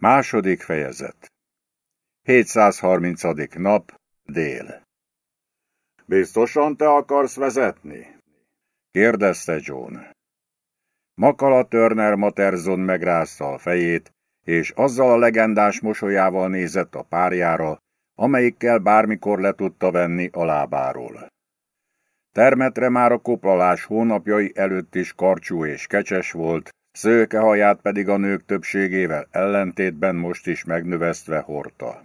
Második fejezet 730. nap, dél Biztosan te akarsz vezetni? kérdezte John. Makala Turner Materzon megrázta a fejét, és azzal a legendás mosolyával nézett a párjára, amelyikkel bármikor le tudta venni a lábáról. Termetre már a koplalás hónapjai előtt is karcsú és kecses volt, szőke haját pedig a nők többségével ellentétben most is megnövesztve hordta.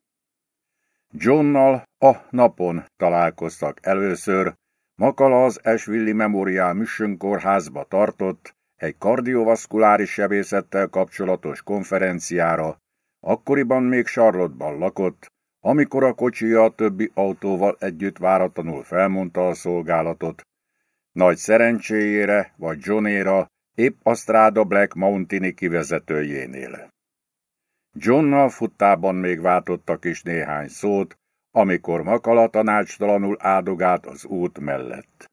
Johnnal a napon találkoztak először, Makala az Ashvilli Memorial Mission kórházba tartott egy kardiovaszkuláris sebészettel kapcsolatos konferenciára, akkoriban még Charlotte-ban lakott, amikor a kocsija a többi autóval együtt váratlanul felmondta a szolgálatot. Nagy szerencséjére vagy Johnéra épp a Strada Black Mountaini kivezetőjénél. Johnnal futtában még váltottak is néhány szót, amikor Makala tanácstalanul áldogált az út mellett.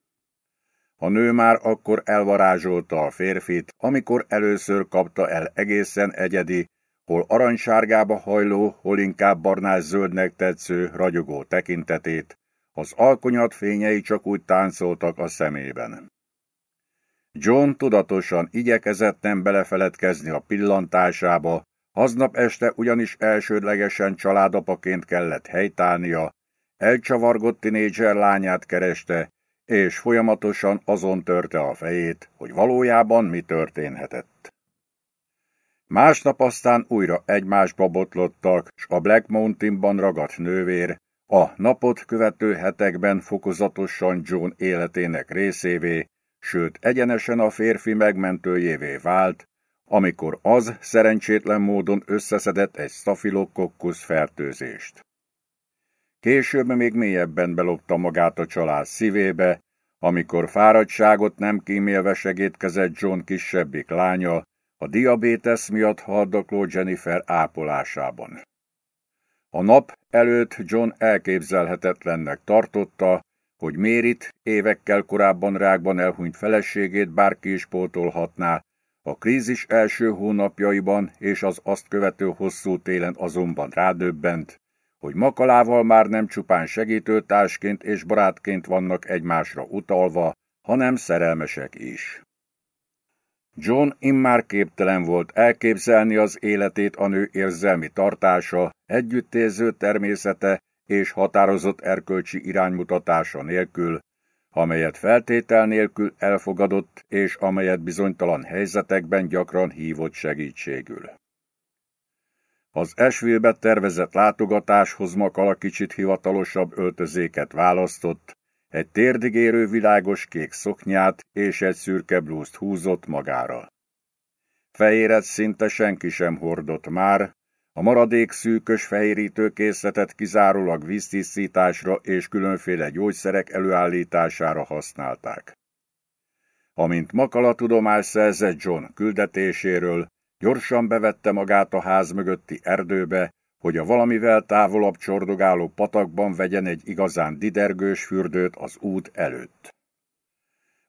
A nő már akkor elvarázsolta a férfit, amikor először kapta el egészen egyedi, hol aranysárgába hajló, hol inkább barnás-zöldnek tetsző, ragyogó tekintetét, az alkonyat fényei csak úgy táncoltak a szemében. John tudatosan igyekezett nem belefeledkezni a pillantásába, aznap este ugyanis elsődlegesen családapaként kellett helytálnia, elcsavargott tinédzser lányát kereste, és folyamatosan azon törte a fejét, hogy valójában mi történhetett. Másnap aztán újra egymásba botlottak, s a Black Mountainban ragadt nővér, a napot követő hetekben fokozatosan John életének részévé, sőt egyenesen a férfi megmentőjévé vált, amikor az szerencsétlen módon összeszedett egy stafilokokkusz fertőzést. Később még mélyebben belopta magát a család szívébe, amikor fáradtságot nem kímélve segítkezett John kisebbik lánya, a diabétesz miatt haldokló Jennifer ápolásában. A nap előtt John elképzelhetetlennek tartotta, hogy Mérit évekkel korábban rákban elhunyt feleségét bárki is pótolhatná, a krízis első hónapjaiban és az azt követő hosszú télen azonban rádöbbent, hogy Makalával már nem csupán segítőtársként és barátként vannak egymásra utalva, hanem szerelmesek is. John immár képtelen volt elképzelni az életét a nő érzelmi tartása, együttérző természete és határozott erkölcsi iránymutatása nélkül, amelyet feltétel nélkül elfogadott, és amelyet bizonytalan helyzetekben gyakran hívott segítségül. Az esvélbe tervezett látogatáshoz Makala kicsit hivatalosabb öltözéket választott, egy térdigérő világos kék szoknyát és egy szürke blúzt húzott magára. Fejéret szinte senki sem hordott már, a maradék szűkös fehérítőkészletet kizárólag víztisztításra és különféle gyógyszerek előállítására használták. Amint Makala tudomás szerzett John küldetéséről, gyorsan bevette magát a ház mögötti erdőbe, hogy a valamivel távolabb csordogáló patakban vegyen egy igazán didergős fürdőt az út előtt.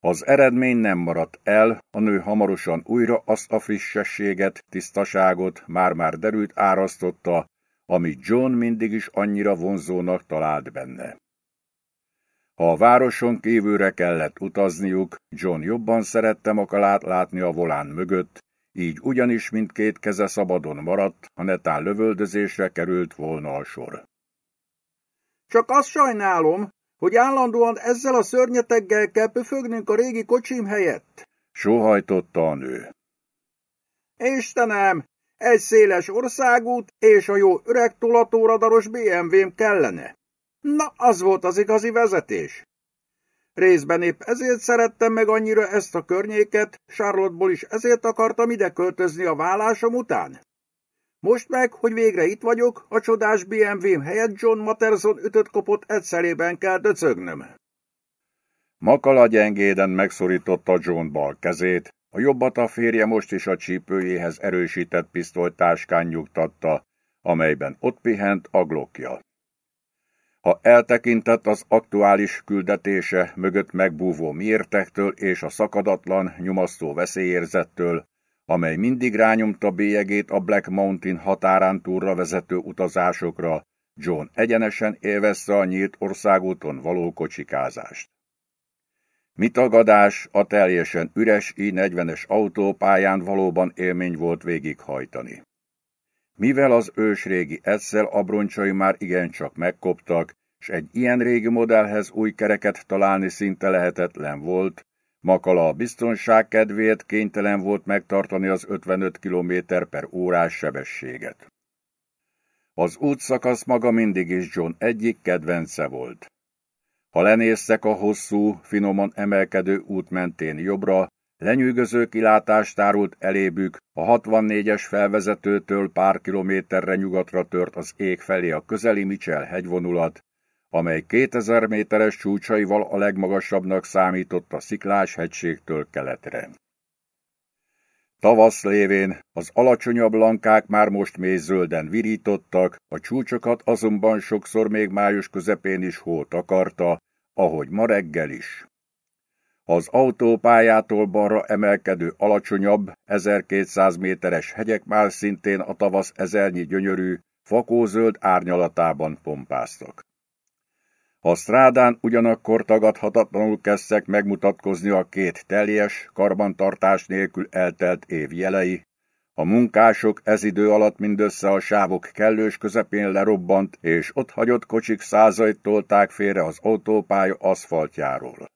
Az eredmény nem maradt el, a nő hamarosan újra azt a frissességet, tisztaságot már-már derült árasztotta, amit John mindig is annyira vonzónak talált benne. Ha a városon kívülre kellett utazniuk, John jobban szerette makalát látni a volán mögött, így ugyanis mindkét keze szabadon maradt, ha netán lövöldözésre került volna a sor. Csak azt sajnálom, hogy állandóan ezzel a szörnyeteggel kell pöfögnünk a régi kocsim helyett. Sóhajtotta a nő. Istenem, egy széles országút és a jó öreg tolatóradaros BMW-m kellene. Na, az volt az igazi vezetés. Részben épp ezért szerettem meg annyira ezt a környéket, Charlotte-ból is ezért akartam ide költözni a vállásom után. Most meg, hogy végre itt vagyok, a csodás BMW-m helyett John Materson ütött kopott egyszerében kell döcögnöm. Makala gyengéden megszorította John bal kezét, a jobbat a férje most is a csípőjéhez erősített pisztolytáskán nyugtatta, amelyben ott pihent a glokja. Ha eltekintett az aktuális küldetése mögött megbúvó mértektől és a szakadatlan, nyomasztó veszélyérzettől, amely mindig rányomta bélyegét a Black Mountain határán túlra vezető utazásokra, John egyenesen élvezte a nyílt országúton való kocsikázást. Mi tagadás, a teljesen üres I-40-es autópályán valóban élmény volt végighajtani. Mivel az ősrégi Edszel abroncsai már igencsak megkoptak, s egy ilyen régi modellhez új kereket találni szinte lehetetlen volt, Makala a biztonság kedvéért kénytelen volt megtartani az 55 km per órás sebességet. Az útszakasz maga mindig is John egyik kedvence volt. Ha lenéztek a hosszú, finoman emelkedő út mentén jobbra, lenyűgöző kilátást tárult elébük, a 64-es felvezetőtől pár kilométerre nyugatra tört az ég felé a közeli Michel hegyvonulat, amely 2000 méteres csúcsaival a legmagasabbnak számított a sziklás hegységtől keletre. Tavasz lévén az alacsonyabb lankák már most mélyzölden virítottak, a csúcsokat azonban sokszor még május közepén is hó takarta, ahogy ma reggel is. Az autópályától balra emelkedő alacsonyabb, 1200 méteres hegyek már szintén a tavasz ezernyi gyönyörű, fakózöld árnyalatában pompáztak. A strádán ugyanakkor tagadhatatlanul kezdtek megmutatkozni a két teljes, karbantartás nélkül eltelt év jelei. A munkások ez idő alatt mindössze a sávok kellős közepén lerobbant, és ott hagyott kocsik százait tolták félre az autópálya aszfaltjáról.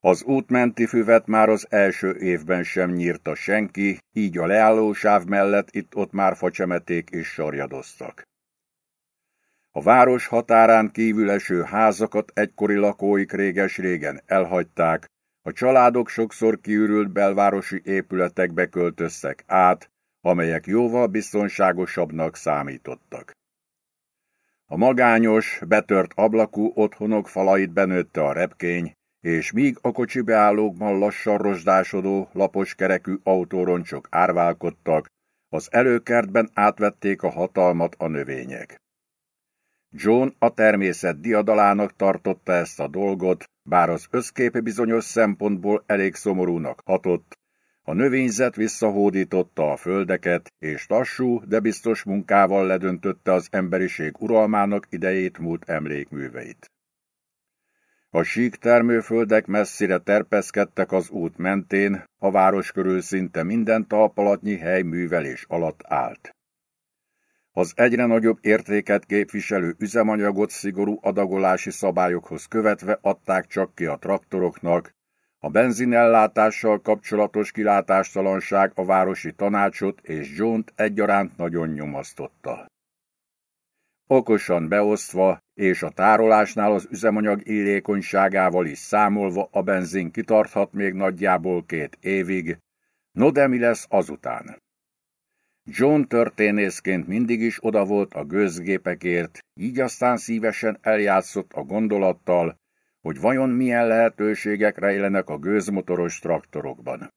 Az útmenti füvet már az első évben sem nyírta senki, így a leállósáv mellett itt-ott már facsemeték is sorjadoztak. A város határán kívül eső házakat egykori lakóik réges-régen elhagyták, a családok sokszor kiürült belvárosi épületekbe költöztek át, amelyek jóval biztonságosabbnak számítottak. A magányos, betört ablakú otthonok falait benőtte a repkény, és míg a kocsi beállókban lassan rozsdásodó, lapos kerekű autóroncsok árválkodtak, az előkertben átvették a hatalmat a növények. John a természet diadalának tartotta ezt a dolgot, bár az összképe bizonyos szempontból elég szomorúnak hatott, a növényzet visszahódította a földeket, és lassú, de biztos munkával ledöntötte az emberiség uralmának idejét múlt emlékműveit. A sík termőföldek messzire terpeszkedtek az út mentén, a város körül szinte minden talpalatnyi hely művelés alatt állt. Az egyre nagyobb értéket képviselő üzemanyagot szigorú adagolási szabályokhoz követve adták csak ki a traktoroknak, a benzinellátással kapcsolatos kilátástalanság a városi tanácsot és John-t egyaránt nagyon nyomasztotta. Okosan beosztva, és a tárolásnál az üzemanyag illékonyságával is számolva a benzin kitarthat még nagyjából két évig, no de mi lesz azután? John történészként mindig is oda volt a gőzgépekért, így aztán szívesen eljátszott a gondolattal, hogy vajon milyen lehetőségek rejlenek a gőzmotoros traktorokban.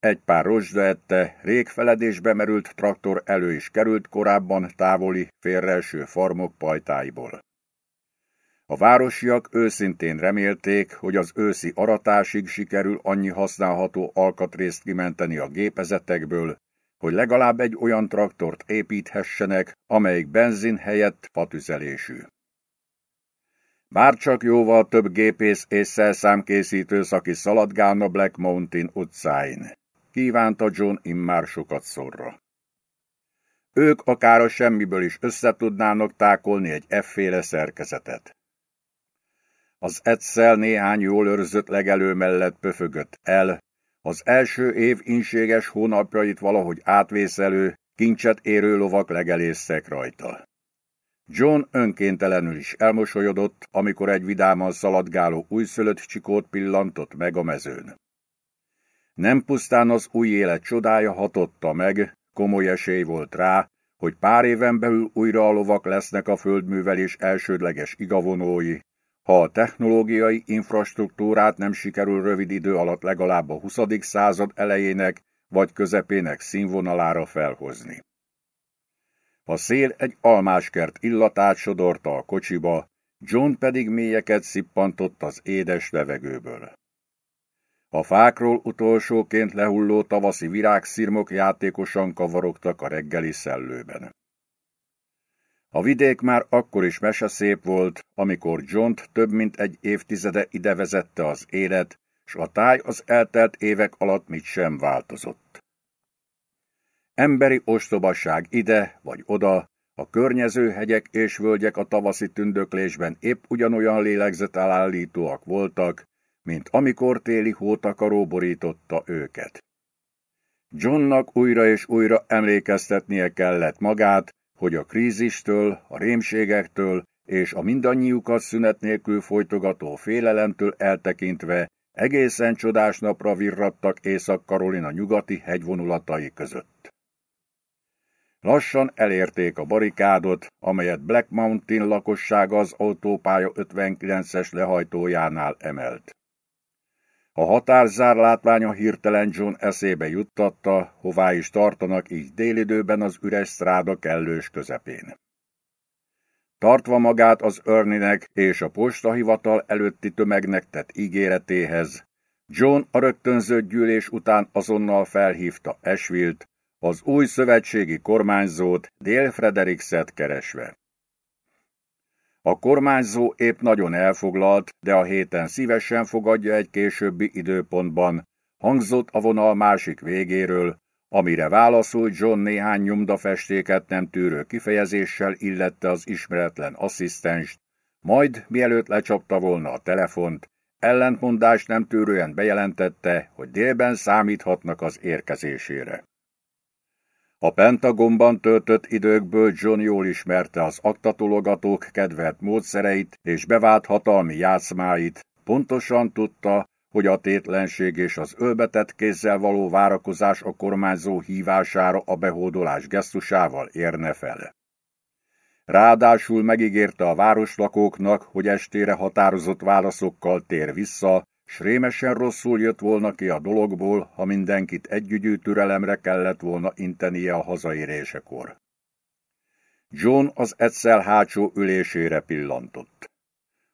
Egy pár rozsdaette, rég feledésbe merült traktor elő is került korábban távoli, félreeső farmok pajtáiból. A városiak őszintén remélték, hogy az őszi aratásig sikerül annyi használható alkatrészt kimenteni a gépezetekből, hogy legalább egy olyan traktort építhessenek, amelyik benzin helyett fatüzelésű. Bárcsak jóval több gépész és szerszámkészítő szaki szaladgálna Black Mountain utcáin, kívánta John immár sokat szorra. Ők akár a semmiből is összetudnának tákolni egy efféle szerkezetet. Az egyszer néhány jól őrzött legelő mellett pöfögött el, az első év inséges hónapjait valahogy átvészelő, kincset érő lovak legelésztek rajta. John önkéntelenül is elmosolyodott, amikor egy vidáman szaladgáló újszülött csikót pillantott meg a mezőn. Nem pusztán az új élet csodája hatotta meg, komoly esély volt rá, hogy pár éven belül újra a lovak lesznek a földművelés elsődleges igavonói, ha a technológiai infrastruktúrát nem sikerül rövid idő alatt legalább a 20. század elejének vagy közepének színvonalára felhozni. A szél egy almáskert illatát sodorta a kocsiba, John pedig mélyeket szippantott az édes levegőből. A fákról utolsóként lehulló tavaszi virágszirmok játékosan kavarogtak a reggeli szellőben. A vidék már akkor is meseszép volt, amikor john több mint egy évtizede ide vezette az élet, s a táj az eltelt évek alatt mit sem változott. Emberi ostobaság ide vagy oda, a környező hegyek és völgyek a tavaszi tündöklésben épp ugyanolyan lélegzetelállítóak voltak, mint amikor téli hótakaró borította őket. Johnnak újra és újra emlékeztetnie kellett magát, hogy a krízistől, a rémségektől és a mindannyiukat szünet nélkül folytogató félelemtől eltekintve egészen csodás napra virrattak Észak-Karolina nyugati hegyvonulatai között. Lassan elérték a barikádot, amelyet Black Mountain lakossága az autópálya 59-es lehajtójánál emelt. A határzár látványa hirtelen John eszébe juttatta, hová is tartanak így délidőben az üres stráda kellős közepén. Tartva magát az örninek és a postahivatal előtti tömegnek tett ígéretéhez, John a rögtönzött gyűlés után azonnal felhívta Esvilt, az új szövetségi kormányzót Dél Frederikset keresve. A kormányzó épp nagyon elfoglalt, de a héten szívesen fogadja egy későbbi időpontban, hangzott a vonal másik végéről, amire válaszolt John néhány nyomdafestéket nem tűrő kifejezéssel illette az ismeretlen asszisztenst, majd, mielőtt lecsapta volna a telefont, ellentmondást nem tűrően bejelentette, hogy délben számíthatnak az érkezésére. A Pentagonban töltött időkből John jól ismerte az aktatologatók kedvelt módszereit és bevált hatalmi játszmáit, pontosan tudta, hogy a tétlenség és az ölbetett kézzel való várakozás a kormányzó hívására a behódolás gesztusával érne fel. Ráadásul megígérte a városlakóknak, hogy estére határozott válaszokkal tér vissza, s rémesen rosszul jött volna ki a dologból, ha mindenkit együgyű türelemre kellett volna intenie a hazaérésekor. John az egyszer hátsó ülésére pillantott.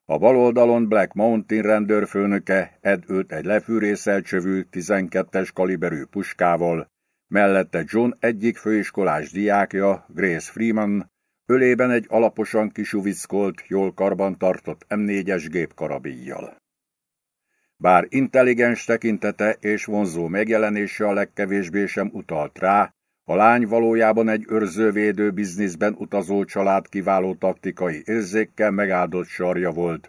A bal oldalon Black Mountain rendőrfőnöke Ed ült egy lefűrészelt csövű 12-es kaliberű puskával, mellette John egyik főiskolás diákja, Grace Freeman, ölében egy alaposan kisuvickolt, jól karban tartott M4-es gépkarabíjjal. Bár intelligens tekintete és vonzó megjelenése a legkevésbé sem utalt rá, a lány valójában egy őrzővédő bizniszben utazó család kiváló taktikai érzékkel megáldott sarja volt,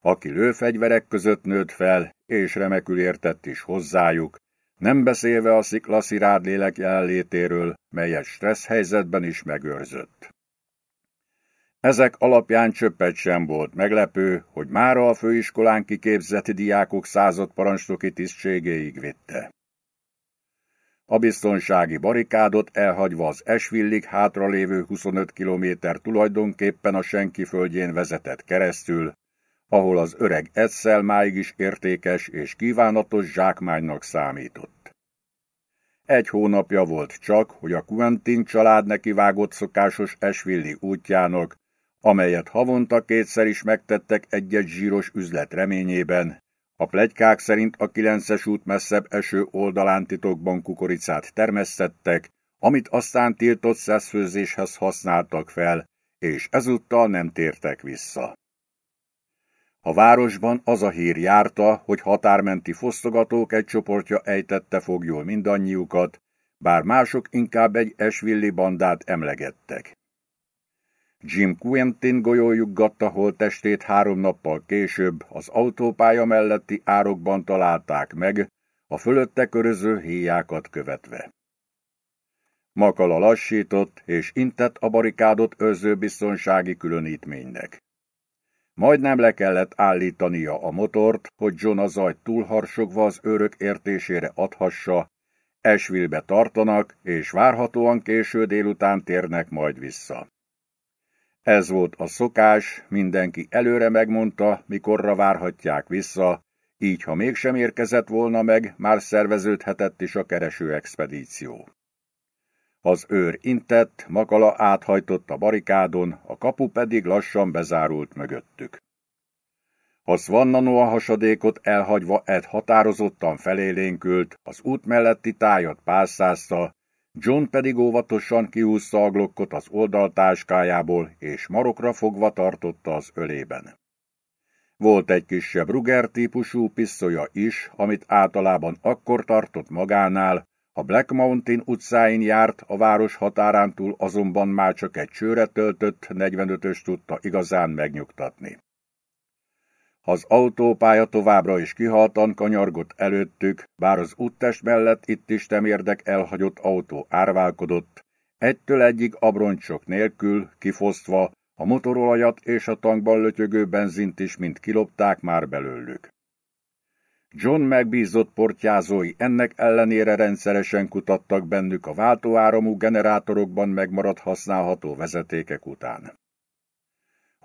aki lőfegyverek között nőtt fel, és remekül értett is hozzájuk, nem beszélve a sziklaszirád lélek jelenlétéről, melyet stressz helyzetben is megőrzött. Ezek alapján csöppet sem volt meglepő, hogy mára a főiskolán kiképzett diákok század parancsnoki tisztségéig vitte. A biztonsági barikádot elhagyva az Esvillig hátralévő 25 kilométer tulajdonképpen a senki földjén vezetett keresztül, ahol az öreg Edszel máig is értékes és kívánatos zsákmánynak számított. Egy hónapja volt csak, hogy a Quentin család nekivágott szokásos Esvilli útjának, amelyet havonta kétszer is megtettek egy-egy zsíros üzlet reményében. A plegykák szerint a kilences út messzebb eső oldalán titokban kukoricát termesztettek, amit aztán tiltott szeszfőzéshez használtak fel, és ezúttal nem tértek vissza. A városban az a hír járta, hogy határmenti fosztogatók egy csoportja ejtette fogjul mindannyiukat, bár mások inkább egy esvilli bandát emlegettek. Jim Quentin golyójuggatta holttestét három nappal később az autópálya melletti árokban találták meg, a fölötte köröző héjákat követve. Makala lassított, és intett a barikádot őrző biztonsági különítménynek. Majdnem le kellett állítania a motort, hogy John a zajt túlharsogva az őrök értésére adhassa, Esvilbe tartanak, és várhatóan késő délután térnek majd vissza. Ez volt a szokás, mindenki előre megmondta, mikorra várhatják vissza, így ha mégsem érkezett volna meg, már szerveződhetett is a kereső expedíció. Az őr intett, Makala áthajtott a barikádon, a kapu pedig lassan bezárult mögöttük. A Svannanoa hasadékot elhagyva Ed határozottan felélénkült, az út melletti tájat pászázta, John pedig óvatosan kiúszta a glokkot az oldaltáskájából, és marokra fogva tartotta az ölében. Volt egy kisebb Ruger típusú pisztolya is, amit általában akkor tartott magánál, a Black Mountain utcáin járt, a város határán túl azonban már csak egy csőre töltött 45-ös tudta igazán megnyugtatni. Az autópálya továbbra is kihaltan kanyargott előttük, bár az úttest mellett itt is temérdek elhagyott autó árválkodott, egytől egyig abroncsok nélkül, kifosztva, a motorolajat és a tankban lötyögő benzint is mind kilopták már belőlük. John megbízott portyázói ennek ellenére rendszeresen kutattak bennük a váltóáramú generátorokban megmaradt használható vezetékek után.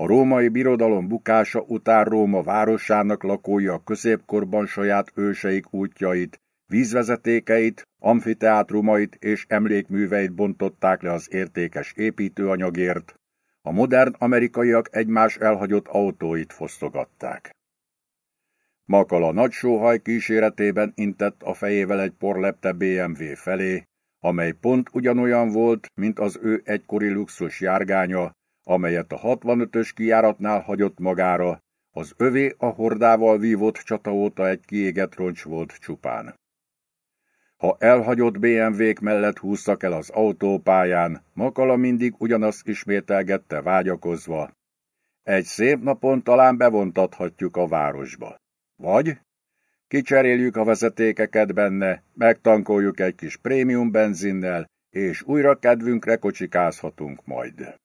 A római birodalom bukása után Róma városának lakói a középkorban saját őseik útjait, vízvezetékeit, amfiteátrumait és emlékműveit bontották le az értékes építőanyagért, a modern amerikaiak egymás elhagyott autóit fosztogatták. Makala nagy sóhaj kíséretében intett a fejével egy porlepte BMW felé, amely pont ugyanolyan volt, mint az ő egykori luxus járgánya, amelyet a 65-ös kijáratnál hagyott magára, az övé a hordával vívott csata óta egy kiégett roncs volt csupán. Ha elhagyott BMW-k mellett húztak el az autópályán, Makala mindig ugyanazt ismételgette vágyakozva. Egy szép napon talán bevontathatjuk a városba. Vagy kicseréljük a vezetékeket benne, megtankoljuk egy kis prémium benzinnel, és újra kedvünkre kocsikázhatunk majd.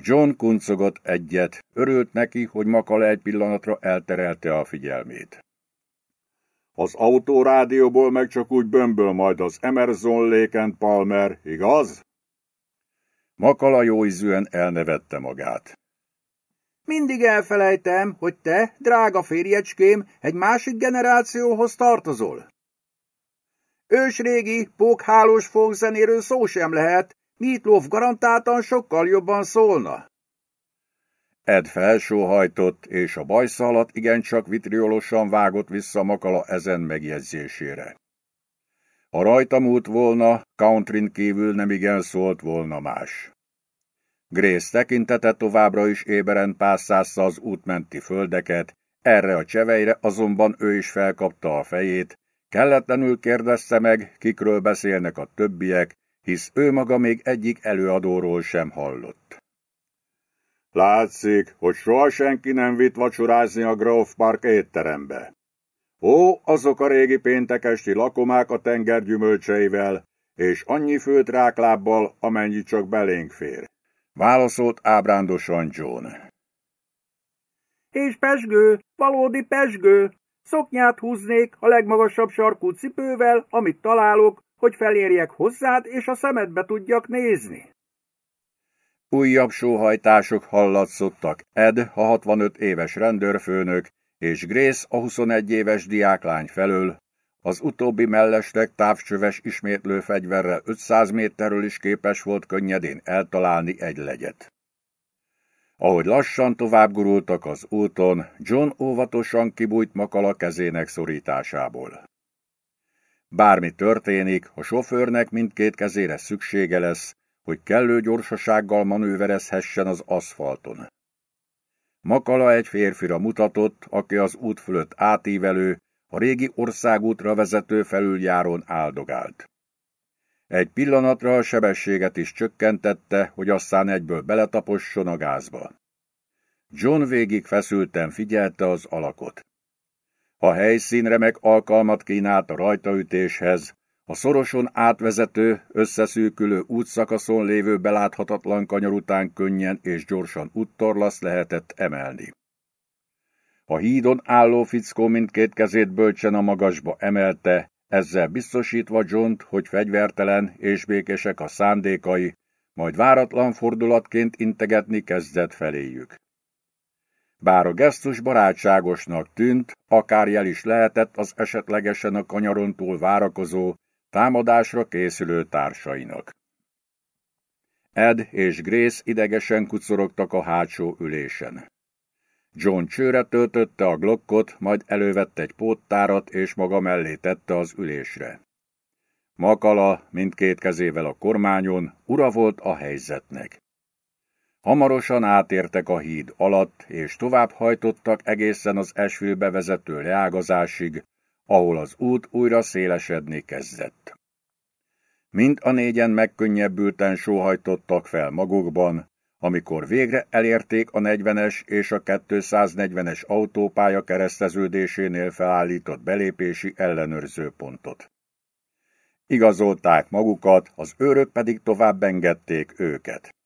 John kuncogott egyet, örült neki, hogy Makala egy pillanatra elterelte a figyelmét. Az autórádióból meg csak úgy bömböl majd az Emerson Lake Palmer, igaz? Makala jóizűen elnevette magát. Mindig elfelejtem, hogy te, drága férjecském, egy másik generációhoz tartozol. Ősrégi, pókhálós folkzenéről szó sem lehet, Meatloaf garantáltan sokkal jobban szólna. Ed felsóhajtott, és a bajsza alatt igencsak vitriolosan vágott vissza Makala ezen megjegyzésére. Ha rajta múlt volna, countryn kívül nem igen szólt volna más. Grace tekintete továbbra is éberen pászázza az útmenti földeket, erre a cseveire azonban ő is felkapta a fejét, kelletlenül kérdezte meg, kikről beszélnek a többiek, hisz ő maga még egyik előadóról sem hallott. Látszik, hogy soha senki nem vitt vacsorázni a Grove Park étterembe. Ó, azok a régi péntekesti lakomák a tenger gyümölcseivel, és annyi főt ráklábbal, amennyi csak belénk fér. Válaszolt ábrándosan John. És pesgő, valódi pesgő. Szoknyát húznék a legmagasabb sarkú cipővel, amit találok, hogy felérjek hozzád, és a szemedbe tudjak nézni. Újabb sóhajtások hallatszottak Ed, a 65 éves rendőrfőnök, és Grace, a 21 éves diáklány felől, az utóbbi mellesleg távcsöves ismétlő fegyverrel 500 méterről is képes volt könnyedén eltalálni egy legyet. Ahogy lassan tovább gurultak az úton, John óvatosan kibújt Makala kezének szorításából. Bármi történik, a sofőrnek mindkét kezére szüksége lesz, hogy kellő gyorsasággal manőverezhessen az aszfalton. Makala egy férfira mutatott, aki az út fölött átívelő, a régi országútra vezető felüljáron áldogált. Egy pillanatra a sebességet is csökkentette, hogy aztán egyből beletaposson a gázba. John végig feszülten figyelte az alakot. A helyszín remek alkalmat kínált a rajtaütéshez, a szoroson átvezető, összeszűkülő útszakaszon lévő beláthatatlan kanyar után könnyen és gyorsan úttorlasz lehetett emelni. A hídon álló fickó mindkét kezét bölcsen a magasba emelte, ezzel biztosítva john hogy fegyvertelen és békések a szándékai, majd váratlan fordulatként integetni kezdett feléjük. Bár a gesztus barátságosnak tűnt, akár jel is lehetett az esetlegesen a kanyaron túl várakozó, támadásra készülő társainak. Ed és Grace idegesen kucorogtak a hátsó ülésen. John csőre töltötte a glokkot, majd elővette egy póttárat és maga mellé tette az ülésre. Makala mindkét kezével a kormányon ura volt a helyzetnek. Hamarosan átértek a híd alatt, és tovább hajtottak egészen az esvőbe vezető leágazásig, ahol az út újra szélesedni kezdett. Mind a négyen megkönnyebbülten sóhajtottak fel magukban, amikor végre elérték a 40-es és a 240-es autópálya kereszteződésénél felállított belépési ellenőrzőpontot. Igazolták magukat, az őrök pedig tovább engedték őket.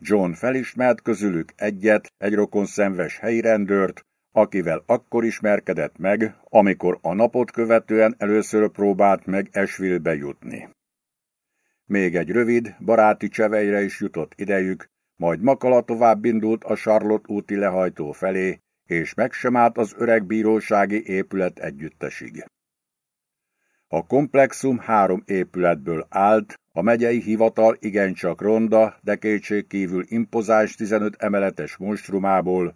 John felismert közülük egyet, egy rokon szemves helyi rendőrt, akivel akkor ismerkedett meg, amikor a napot követően először próbált meg Esville-be jutni. Még egy rövid, baráti csevejre is jutott idejük, majd Makala tovább indult a Charlotte úti lehajtó felé, és meg sem állt az öreg bírósági épület együttesig. A komplexum három épületből állt, a megyei hivatal igencsak ronda, de kétségkívül impozáns 15 emeletes monstrumából,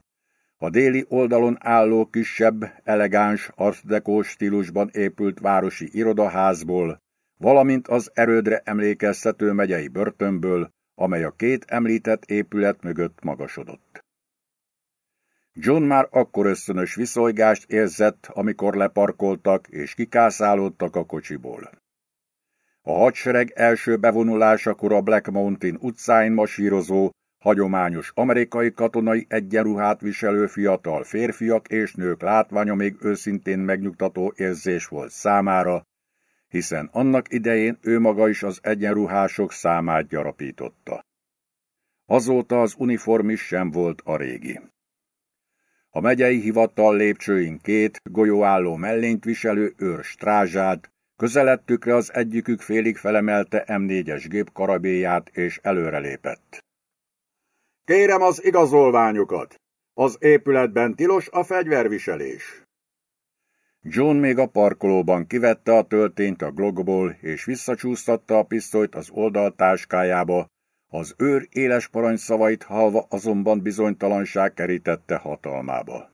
a déli oldalon álló kisebb, elegáns, artdekós stílusban épült városi irodaházból, valamint az erődre emlékeztető megyei börtönből, amely a két említett épület mögött magasodott. John már akkor ösztönös viszonygást érzett, amikor leparkoltak és kikászálódtak a kocsiból. A hadsereg első bevonulásakor a Black Mountain utcáin masírozó, hagyományos amerikai katonai egyenruhát viselő fiatal férfiak és nők látványa még őszintén megnyugtató érzés volt számára, hiszen annak idején ő maga is az egyenruhások számát gyarapította. Azóta az uniform is sem volt a régi. A megyei hivatal lépcsőin két golyóálló mellényt viselő őr strázsát, közeledtükre az egyikük félig felemelte M4-es gép karabéját és előrelépett. Kérem az igazolványokat! Az épületben tilos a fegyverviselés. John még a parkolóban kivette a töltényt a glogból, és visszacsúsztatta a pisztolyt az oldaltáskájába, az őr éles parancsszavait halva azonban bizonytalanság kerítette hatalmába.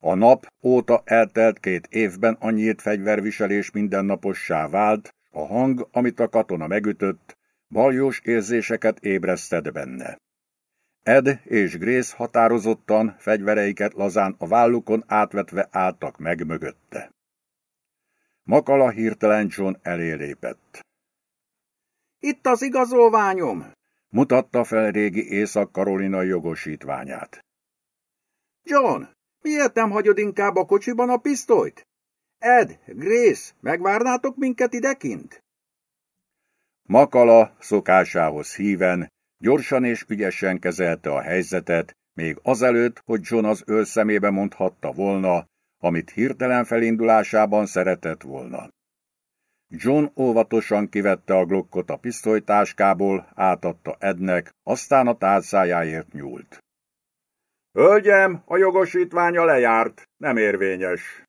A nap óta eltelt két évben annyit fegyverviselés mindennapossá vált, a hang, amit a katona megütött, baljós érzéseket ébresztett benne. Ed és Grace határozottan, fegyvereiket lazán a vállukon átvetve álltak meg mögötte. Makala hirtelen John elé lépett. Itt az igazolványom! Mutatta fel régi Észak-Karolina jogosítványát. John, miért nem hagyod inkább a kocsiban a pisztolyt? Ed, Grace, megvárnátok minket idekint? Makala szokásához híven Gyorsan és ügyesen kezelte a helyzetet, még azelőtt, hogy John az őr szemébe mondhatta volna, amit hirtelen felindulásában szeretett volna. John óvatosan kivette a glokkot a pisztolytáskából, átadta Ednek, aztán a tárcájáért nyúlt. Hölgyem, a jogosítványa lejárt, nem érvényes.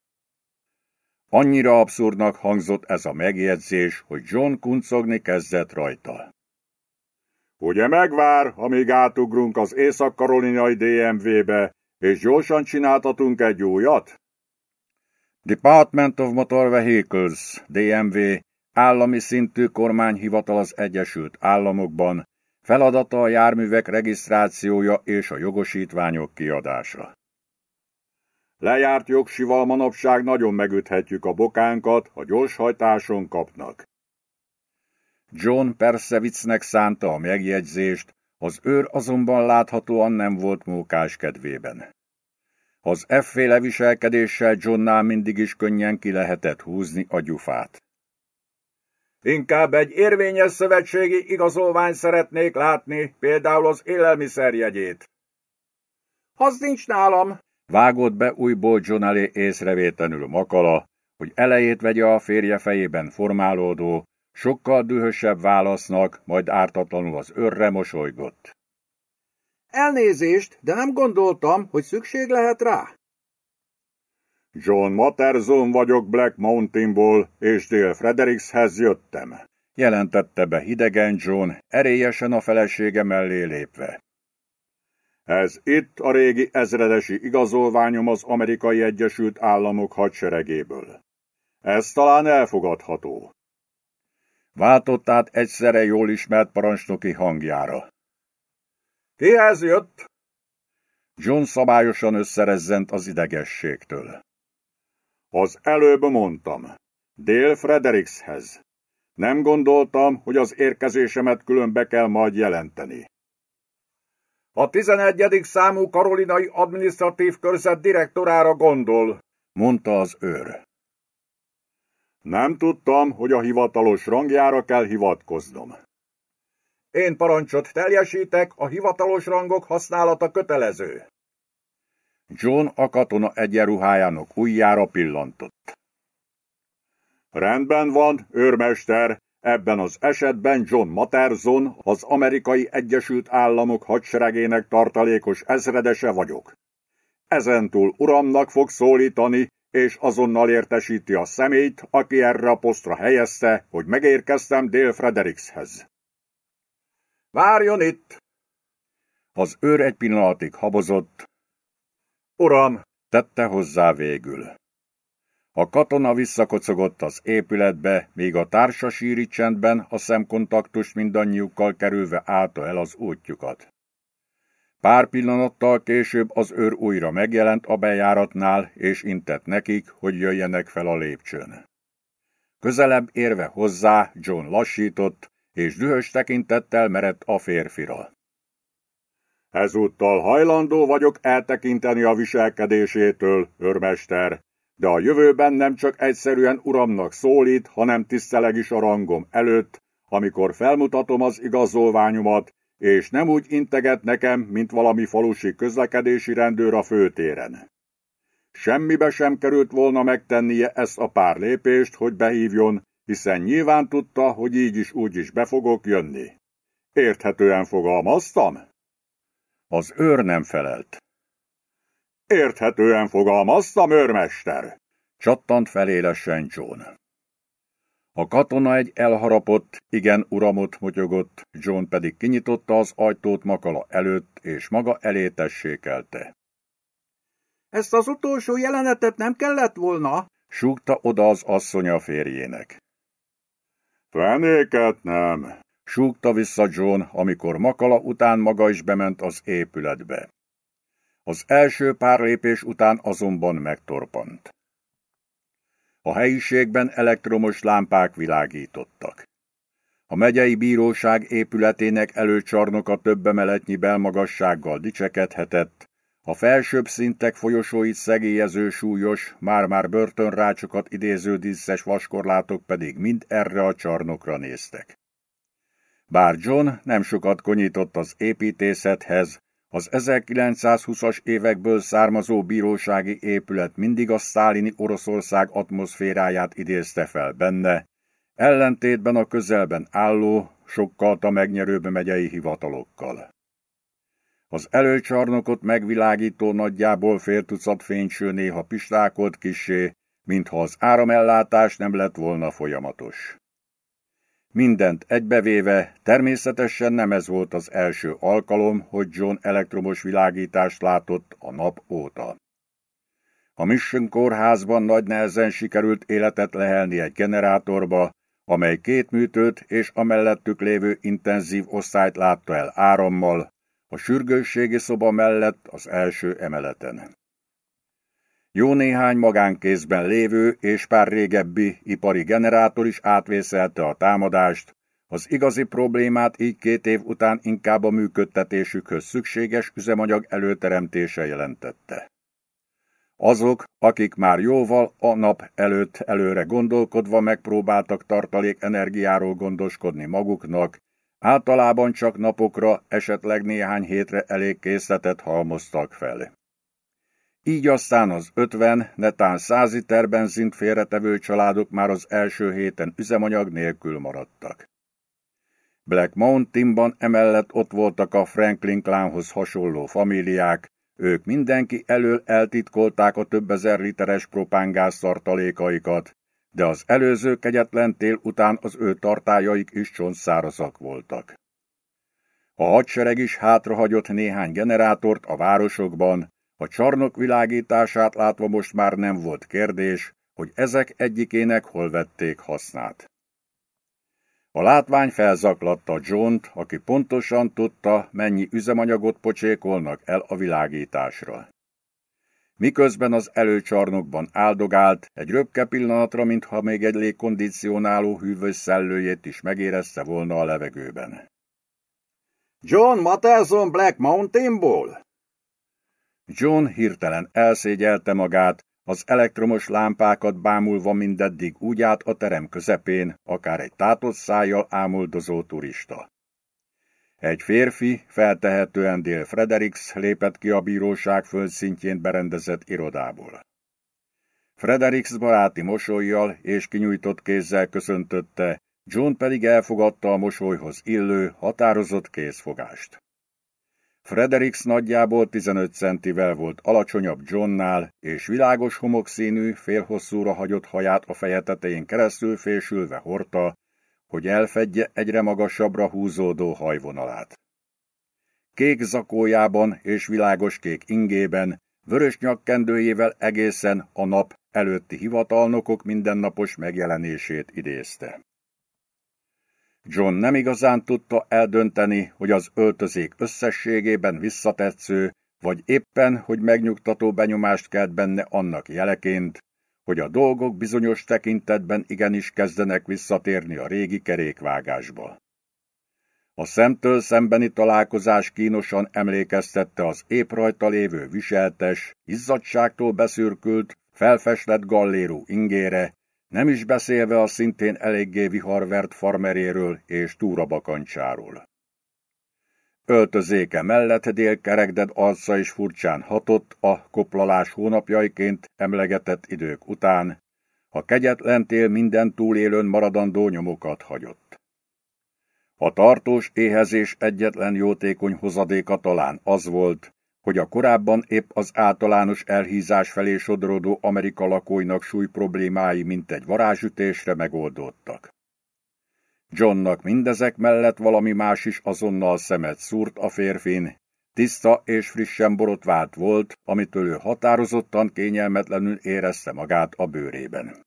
Annyira abszurdnak hangzott ez a megjegyzés, hogy John kuncogni kezdett rajta. Ugye megvár, amíg átugrunk az észak-karolinai DMV-be, és gyorsan csináltatunk egy újat? Department of Motor Vehicles, DMV, állami szintű kormányhivatal az Egyesült Államokban, feladata a járművek regisztrációja és a jogosítványok kiadása. Lejárt jogsival manapság nagyon megüthetjük a bokánkat, ha gyors hajtáson kapnak. John persze viccnek szánta a megjegyzést, az őr azonban láthatóan nem volt mókás kedvében. Az efféle viselkedéssel Johnnál mindig is könnyen ki lehetett húzni a gyufát. Inkább egy érvényes szövetségi igazolvány szeretnék látni, például az élelmiszerjegyét. Az nincs nálam, vágott be újból John elé észrevétlenül Makala, hogy elejét vegye a férje fejében formálódó, Sokkal dühösebb válasznak, majd ártatlanul az őrre mosolygott. Elnézést, de nem gondoltam, hogy szükség lehet rá. John Matterson vagyok Black Mountainból, és Dél Frederickshez jöttem, jelentette be hidegen John, erélyesen a felesége mellé lépve. Ez itt a régi ezredesi igazolványom az Amerikai Egyesült Államok hadseregéből. Ez talán elfogadható. Váltott át egyszerre jól ismert parancsnoki hangjára. Kihez jött? John szabályosan összerezzent az idegességtől. Az előbb mondtam. Dél Frederickshez. Nem gondoltam, hogy az érkezésemet külön be kell majd jelenteni. A 11. számú karolinai adminisztratív körzet direktorára gondol, mondta az őr. Nem tudtam, hogy a hivatalos rangjára kell hivatkoznom. Én parancsot teljesítek, a hivatalos rangok használata kötelező. John a katona egyenruhájának ujjára pillantott. Rendben van, őrmester, ebben az esetben John Materson, az Amerikai Egyesült Államok hadseregének tartalékos ezredese vagyok. Ezentúl uramnak fog szólítani, és azonnal értesíti a személyt, aki erre a posztra helyezte, hogy megérkeztem Dél Frederickshez. Várjon itt! Az őr egy pillanatig habozott. Uram, tette hozzá végül. A katona visszakocogott az épületbe, míg a társa síri csendben a szemkontaktus mindannyiukkal kerülve állta el az útjukat. Pár pillanattal később az őr újra megjelent a bejáratnál, és intett nekik, hogy jöjjenek fel a lépcsőn. Közelebb érve hozzá, John lassított, és dühös tekintettel merett a férfira. Ezúttal hajlandó vagyok eltekinteni a viselkedésétől, őrmester, de a jövőben nem csak egyszerűen uramnak szólít, hanem tiszteleg is a rangom előtt, amikor felmutatom az igazolványomat, és nem úgy integet nekem, mint valami falusi közlekedési rendőr a főtéren. Semmibe sem került volna megtennie ezt a pár lépést, hogy behívjon, hiszen nyilván tudta, hogy így is úgy is be fogok jönni. Érthetően fogalmaztam? Az őr nem felelt. Érthetően fogalmaztam, őrmester! Csattant felélesen John. A katona egy elharapott, igen uramot motyogott, John pedig kinyitotta az ajtót makala előtt, és maga elé tessékelte. Ezt az utolsó jelenetet nem kellett volna? súgta oda az asszonya férjének. Fenéket nem, súgta vissza John, amikor Makala után maga is bement az épületbe. Az első pár lépés után azonban megtorpant. A helyiségben elektromos lámpák világítottak. A megyei bíróság épületének előcsarnoka több emeletnyi belmagassággal dicsekedhetett, a felsőbb szintek folyosóit szegélyező súlyos, már-már börtönrácsokat idéző díszes vaskorlátok pedig mind erre a csarnokra néztek. Bár John nem sokat konyított az építészethez, az 1920-as évekből származó bírósági épület mindig a szálini Oroszország atmoszféráját idézte fel benne, ellentétben a közelben álló, sokkal a megnyerőbb megyei hivatalokkal. Az előcsarnokot megvilágító nagyjából fél tucat fényső néha pislákolt kisé, mintha az áramellátás nem lett volna folyamatos. Mindent egybevéve, természetesen nem ez volt az első alkalom, hogy John elektromos világítást látott a nap óta. A Mission kórházban nagy nehezen sikerült életet lehelni egy generátorba, amely két műtőt és a mellettük lévő intenzív osztályt látta el árammal, a sürgősségi szoba mellett az első emeleten. Jó néhány magánkézben lévő és pár régebbi ipari generátor is átvészelte a támadást, az igazi problémát így két év után inkább a működtetésükhöz szükséges üzemanyag előteremtése jelentette. Azok, akik már jóval a nap előtt előre gondolkodva megpróbáltak tartalék energiáról gondoskodni maguknak, általában csak napokra, esetleg néhány hétre elég készletet halmoztak fel. Így aztán az 50, netán 100 liter benzint félretevő családok már az első héten üzemanyag nélkül maradtak. Black Mountainban emellett ott voltak a Franklin klánhoz hasonló famíliák, ők mindenki elől eltitkolták a több ezer literes propángáz tartalékaikat, de az előző kegyetlen tél után az ő tartájaik is csontszárazak voltak. A hadsereg is hátrahagyott néhány generátort a városokban, a csarnok világítását látva most már nem volt kérdés, hogy ezek egyikének hol vették hasznát. A látvány felzaklatta John-t, aki pontosan tudta, mennyi üzemanyagot pocsékolnak el a világításra. Miközben az előcsarnokban áldogált, egy röpke pillanatra, mintha még egy légkondicionáló hűvös szellőjét is megérezte volna a levegőben. John Matterson Black Mountainból? John hirtelen elszégyelte magát, az elektromos lámpákat bámulva mindeddig úgy át a terem közepén, akár egy tátott szájjal ámuldozó turista. Egy férfi, feltehetően Dél Fredericks lépett ki a bíróság földszintjén berendezett irodából. Fredericks baráti mosolyjal és kinyújtott kézzel köszöntötte, John pedig elfogadta a mosolyhoz illő, határozott kézfogást. Fredericks nagyjából 15 centivel volt alacsonyabb Johnnál, és világos homokszínű, félhosszúra hagyott haját a feje tetején keresztül fésülve hordta, hogy elfedje egyre magasabbra húzódó hajvonalát. Kék zakójában és világos kék ingében, vörös nyakkendőjével egészen a nap előtti hivatalnokok mindennapos megjelenését idézte. John nem igazán tudta eldönteni, hogy az öltözék összességében visszatetsző, vagy éppen, hogy megnyugtató benyomást kelt benne annak jeleként, hogy a dolgok bizonyos tekintetben igenis kezdenek visszatérni a régi kerékvágásba. A szemtől szembeni találkozás kínosan emlékeztette az épp rajta lévő viseltes, izzadságtól beszürkült, felfestett gallérú ingére, nem is beszélve a szintén eléggé viharvert farmeréről és túrabakancsáról. Öltözéke mellett délkerekded arca is furcsán hatott a koplalás hónapjaiként emlegetett idők után, a kegyetlentél minden túlélőn maradandó nyomokat hagyott. A tartós éhezés egyetlen jótékony hozadéka talán az volt, hogy a korábban épp az általános elhízás felé sodródó Amerika lakóinak súly problémái mint egy varázsütésre megoldódtak. Johnnak mindezek mellett valami más is azonnal szemet szúrt a férfin, tiszta és frissen borotvált volt, amitől ő határozottan kényelmetlenül érezte magát a bőrében.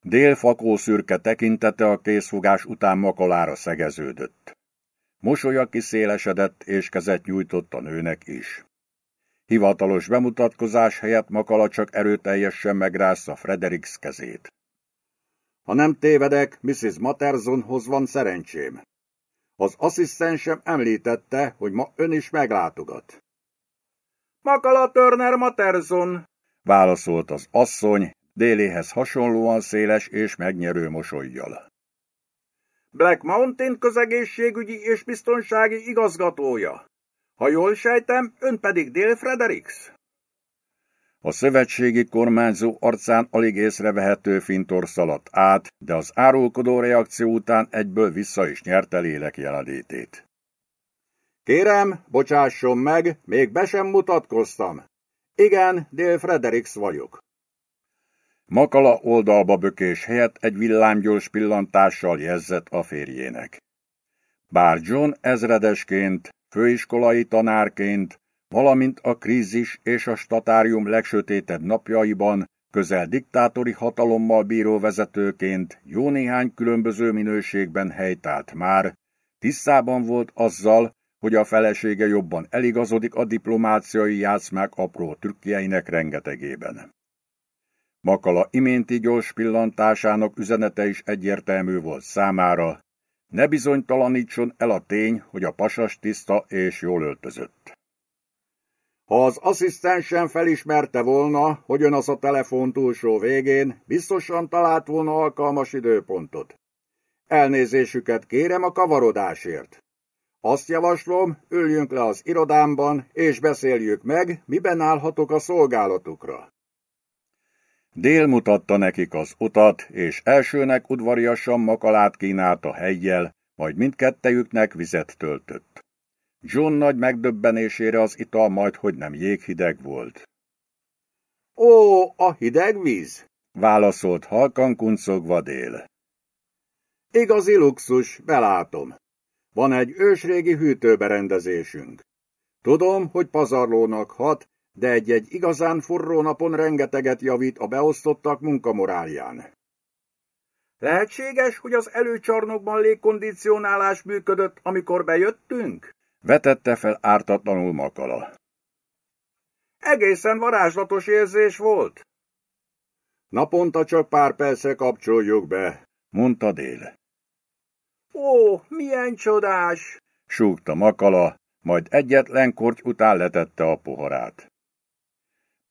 Dél fakó szürke tekintete a készfogás után makalára szegeződött. Mosolya kiszélesedett, és kezet nyújtott a nőnek is. Hivatalos bemutatkozás helyett Makala csak erőteljesen megrázza Fredericks kezét. Ha nem tévedek, Mrs. Mattersonhoz van szerencsém. Az asszisztensem említette, hogy ma ön is meglátogat. Makala Turner Matterson, válaszolt az asszony, déléhez hasonlóan széles és megnyerő mosolyjal. Black Mountain közegészségügyi és biztonsági igazgatója. Ha jól sejtem, ön pedig Dél Fredericks? A szövetségi kormányzó arcán alig észrevehető fintor szaladt át, de az árulkodó reakció után egyből vissza is nyerte lélek jeladétét. Kérem, bocsásson meg, még be sem mutatkoztam. Igen, Dél Fredericks vagyok. Makala oldalba bökés helyett egy villámgyors pillantással jezzett a férjének. Bár John ezredesként, főiskolai tanárként, valamint a krízis és a statárium legsötétebb napjaiban közel diktátori hatalommal bíró vezetőként jó néhány különböző minőségben helytált már, tisztában volt azzal, hogy a felesége jobban eligazodik a diplomáciai játszmák apró trükkjeinek rengetegében. Makala iménti gyors pillantásának üzenete is egyértelmű volt számára, ne bizonytalanítson el a tény, hogy a pasas tiszta és jól öltözött. Ha az asszisztensen felismerte volna, hogy ön az a telefon túlsó végén, biztosan talált volna alkalmas időpontot. Elnézésüket kérem a kavarodásért. Azt javaslom, üljünk le az irodámban, és beszéljük meg, miben állhatok a szolgálatukra. Dél mutatta nekik az utat, és elsőnek udvariasan makalát kínálta hegyjel, majd mindkettejüknek vizet töltött. John nagy megdöbbenésére az ital majd hogy nem jéghideg volt. Ó, a hideg víz! válaszolt halkan kuncogva dél. Igazi luxus, belátom. Van egy ősrégi hűtőberendezésünk. Tudom, hogy pazarlónak hat, de egy-egy igazán forró napon rengeteget javít a beosztottak munkamorálján. Lehetséges, hogy az előcsarnokban légkondicionálás működött, amikor bejöttünk? Vetette fel ártatlanul Makala. Egészen varázslatos érzés volt. Naponta csak pár perce kapcsoljuk be, mondta Dél. Ó, milyen csodás! súgta Makala, majd egyetlen korty után letette a poharát.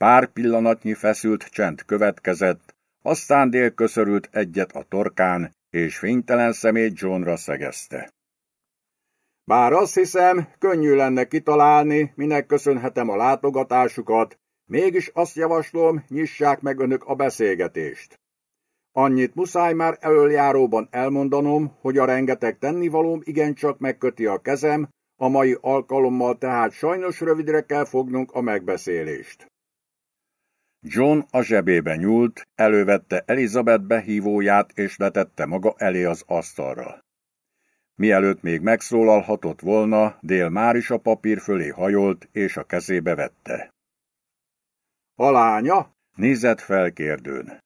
Pár pillanatnyi feszült csend következett, aztán dél köszörült egyet a torkán, és fénytelen szemét Johnra szegezte. Bár azt hiszem, könnyű lenne kitalálni, minek köszönhetem a látogatásukat, mégis azt javaslom, nyissák meg önök a beszélgetést. Annyit muszáj már elöljáróban elmondanom, hogy a rengeteg tennivalóm igencsak megköti a kezem, a mai alkalommal tehát sajnos rövidre kell fognunk a megbeszélést. John a zsebébe nyúlt, elővette Elizabeth behívóját és letette maga elé az asztalra. Mielőtt még megszólalhatott volna, Dél már is a papír fölé hajolt, és a kezébe vette. A lánya? Nézett fel kérdőn.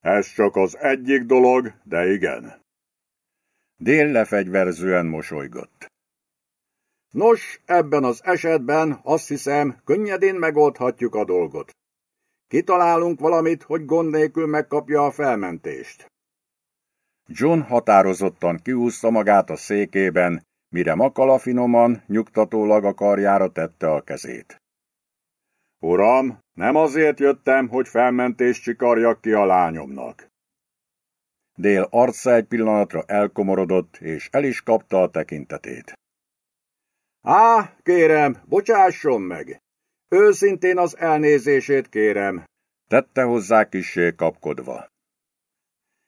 Ez csak az egyik dolog, de igen. Dél lefegyverzően mosolygott. Nos, ebben az esetben azt hiszem, könnyedén megoldhatjuk a dolgot. Kitalálunk valamit, hogy gond nélkül megkapja a felmentést. John határozottan kiúszta magát a székében, mire Makala finoman, nyugtatólag a karjára tette a kezét. Uram, nem azért jöttem, hogy felmentést csikarjak ki a lányomnak. Dél arca egy pillanatra elkomorodott, és el is kapta a tekintetét. Á, kérem, bocsásson meg! Őszintén az elnézését kérem, tette hozzá kissé kapkodva.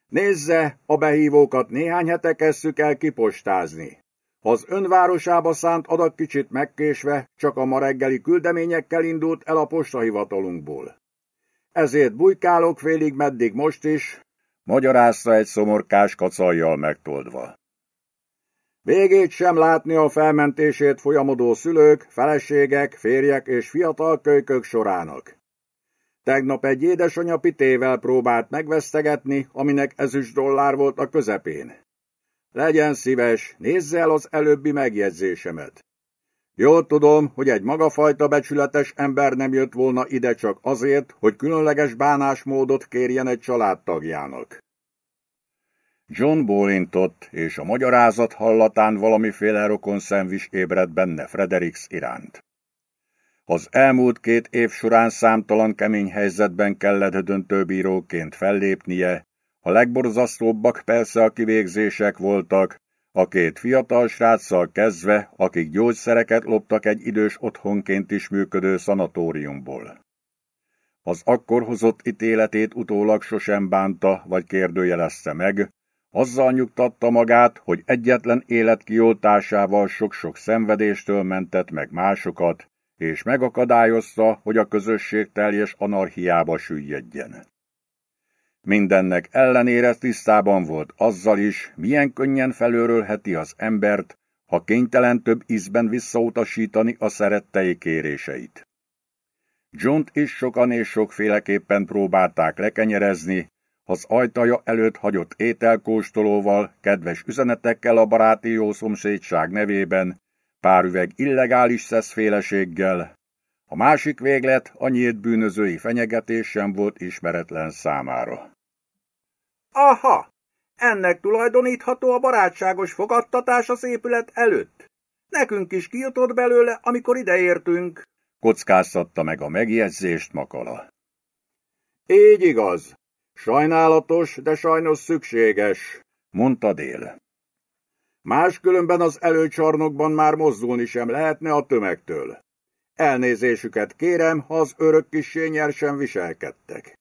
Nézze, a behívókat néhány hete kezdtük el kipostázni. Az önvárosába szánt adag kicsit megkésve, csak a ma reggeli küldeményekkel indult el a postahivatalunkból. Ezért bujkálok félig meddig most is, magyarázta egy szomorkás kacajjal megtoldva. Végét sem látni a felmentését folyamodó szülők, feleségek, férjek és fiatal kölykök sorának. Tegnap egy édesanya pitével próbált megvesztegetni, aminek ezüst dollár volt a közepén. Legyen szíves, nézze el az előbbi megjegyzésemet. Jól tudom, hogy egy magafajta becsületes ember nem jött volna ide csak azért, hogy különleges bánásmódot kérjen egy családtagjának. John bólintott, és a magyarázat hallatán valamiféle rokon szemvis ébredt benne Fredericks iránt. Az elmúlt két év során számtalan kemény helyzetben kellett döntőbíróként fellépnie, a legborzasztóbbak persze a kivégzések voltak, a két fiatal sráccal kezdve, akik gyógyszereket loptak egy idős otthonként is működő szanatóriumból. Az akkor hozott ítéletét utólag sosem bánta vagy kérdőjelezte meg, azzal nyugtatta magát, hogy egyetlen élet kioltásával sok-sok szenvedéstől mentett meg másokat, és megakadályozta, hogy a közösség teljes anarchiába süllyedjen. Mindennek ellenére tisztában volt azzal is, milyen könnyen felőrölheti az embert, ha kénytelen több ízben visszautasítani a szerettei kéréseit. john is sokan és sokféleképpen próbálták lekenyerezni, az ajtaja előtt hagyott ételkóstolóval, kedves üzenetekkel a baráti jó szomszédság nevében, pár üveg illegális szeszféleséggel. A másik véglet a nyílt bűnözői fenyegetés sem volt ismeretlen számára. Aha! Ennek tulajdonítható a barátságos fogadtatás az épület előtt. Nekünk is kijutott belőle, amikor ideértünk. Kockáztatta meg a megjegyzést Makala. Így igaz. Sajnálatos, de sajnos szükséges, mondta Dél. Máskülönben az előcsarnokban már mozdulni sem lehetne a tömegtől. Elnézésüket kérem, ha az örök kissé nyersen viselkedtek.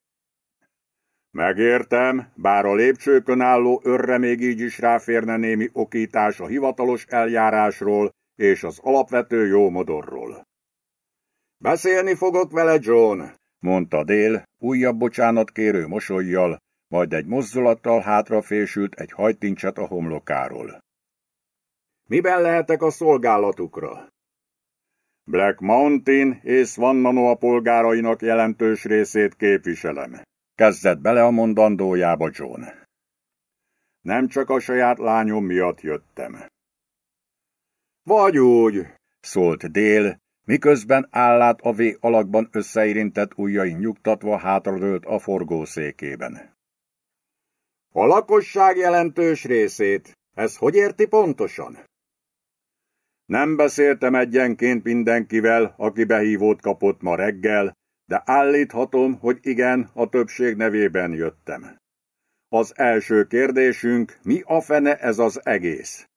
Megértem, bár a lépcsőkön álló örre még így is ráférne némi okítás a hivatalos eljárásról és az alapvető jómodorról. Beszélni fogok vele, John, mondta Dél, újabb bocsánat kérő mosolyjal, majd egy mozdulattal hátrafésült egy hajtincset a homlokáról. Miben lehetek a szolgálatukra? Black Mountain és Svannanoa polgárainak jelentős részét képviselem. Kezdett bele a mondandójába John. Nem csak a saját lányom miatt jöttem. Vagy úgy, szólt Dél, miközben állát a V alakban összeérintett ujjain nyugtatva hátradőlt a forgószékében. A lakosság jelentős részét, ez hogy érti pontosan? Nem beszéltem egyenként mindenkivel, aki behívót kapott ma reggel, de állíthatom, hogy igen, a többség nevében jöttem. Az első kérdésünk, mi a fene ez az egész?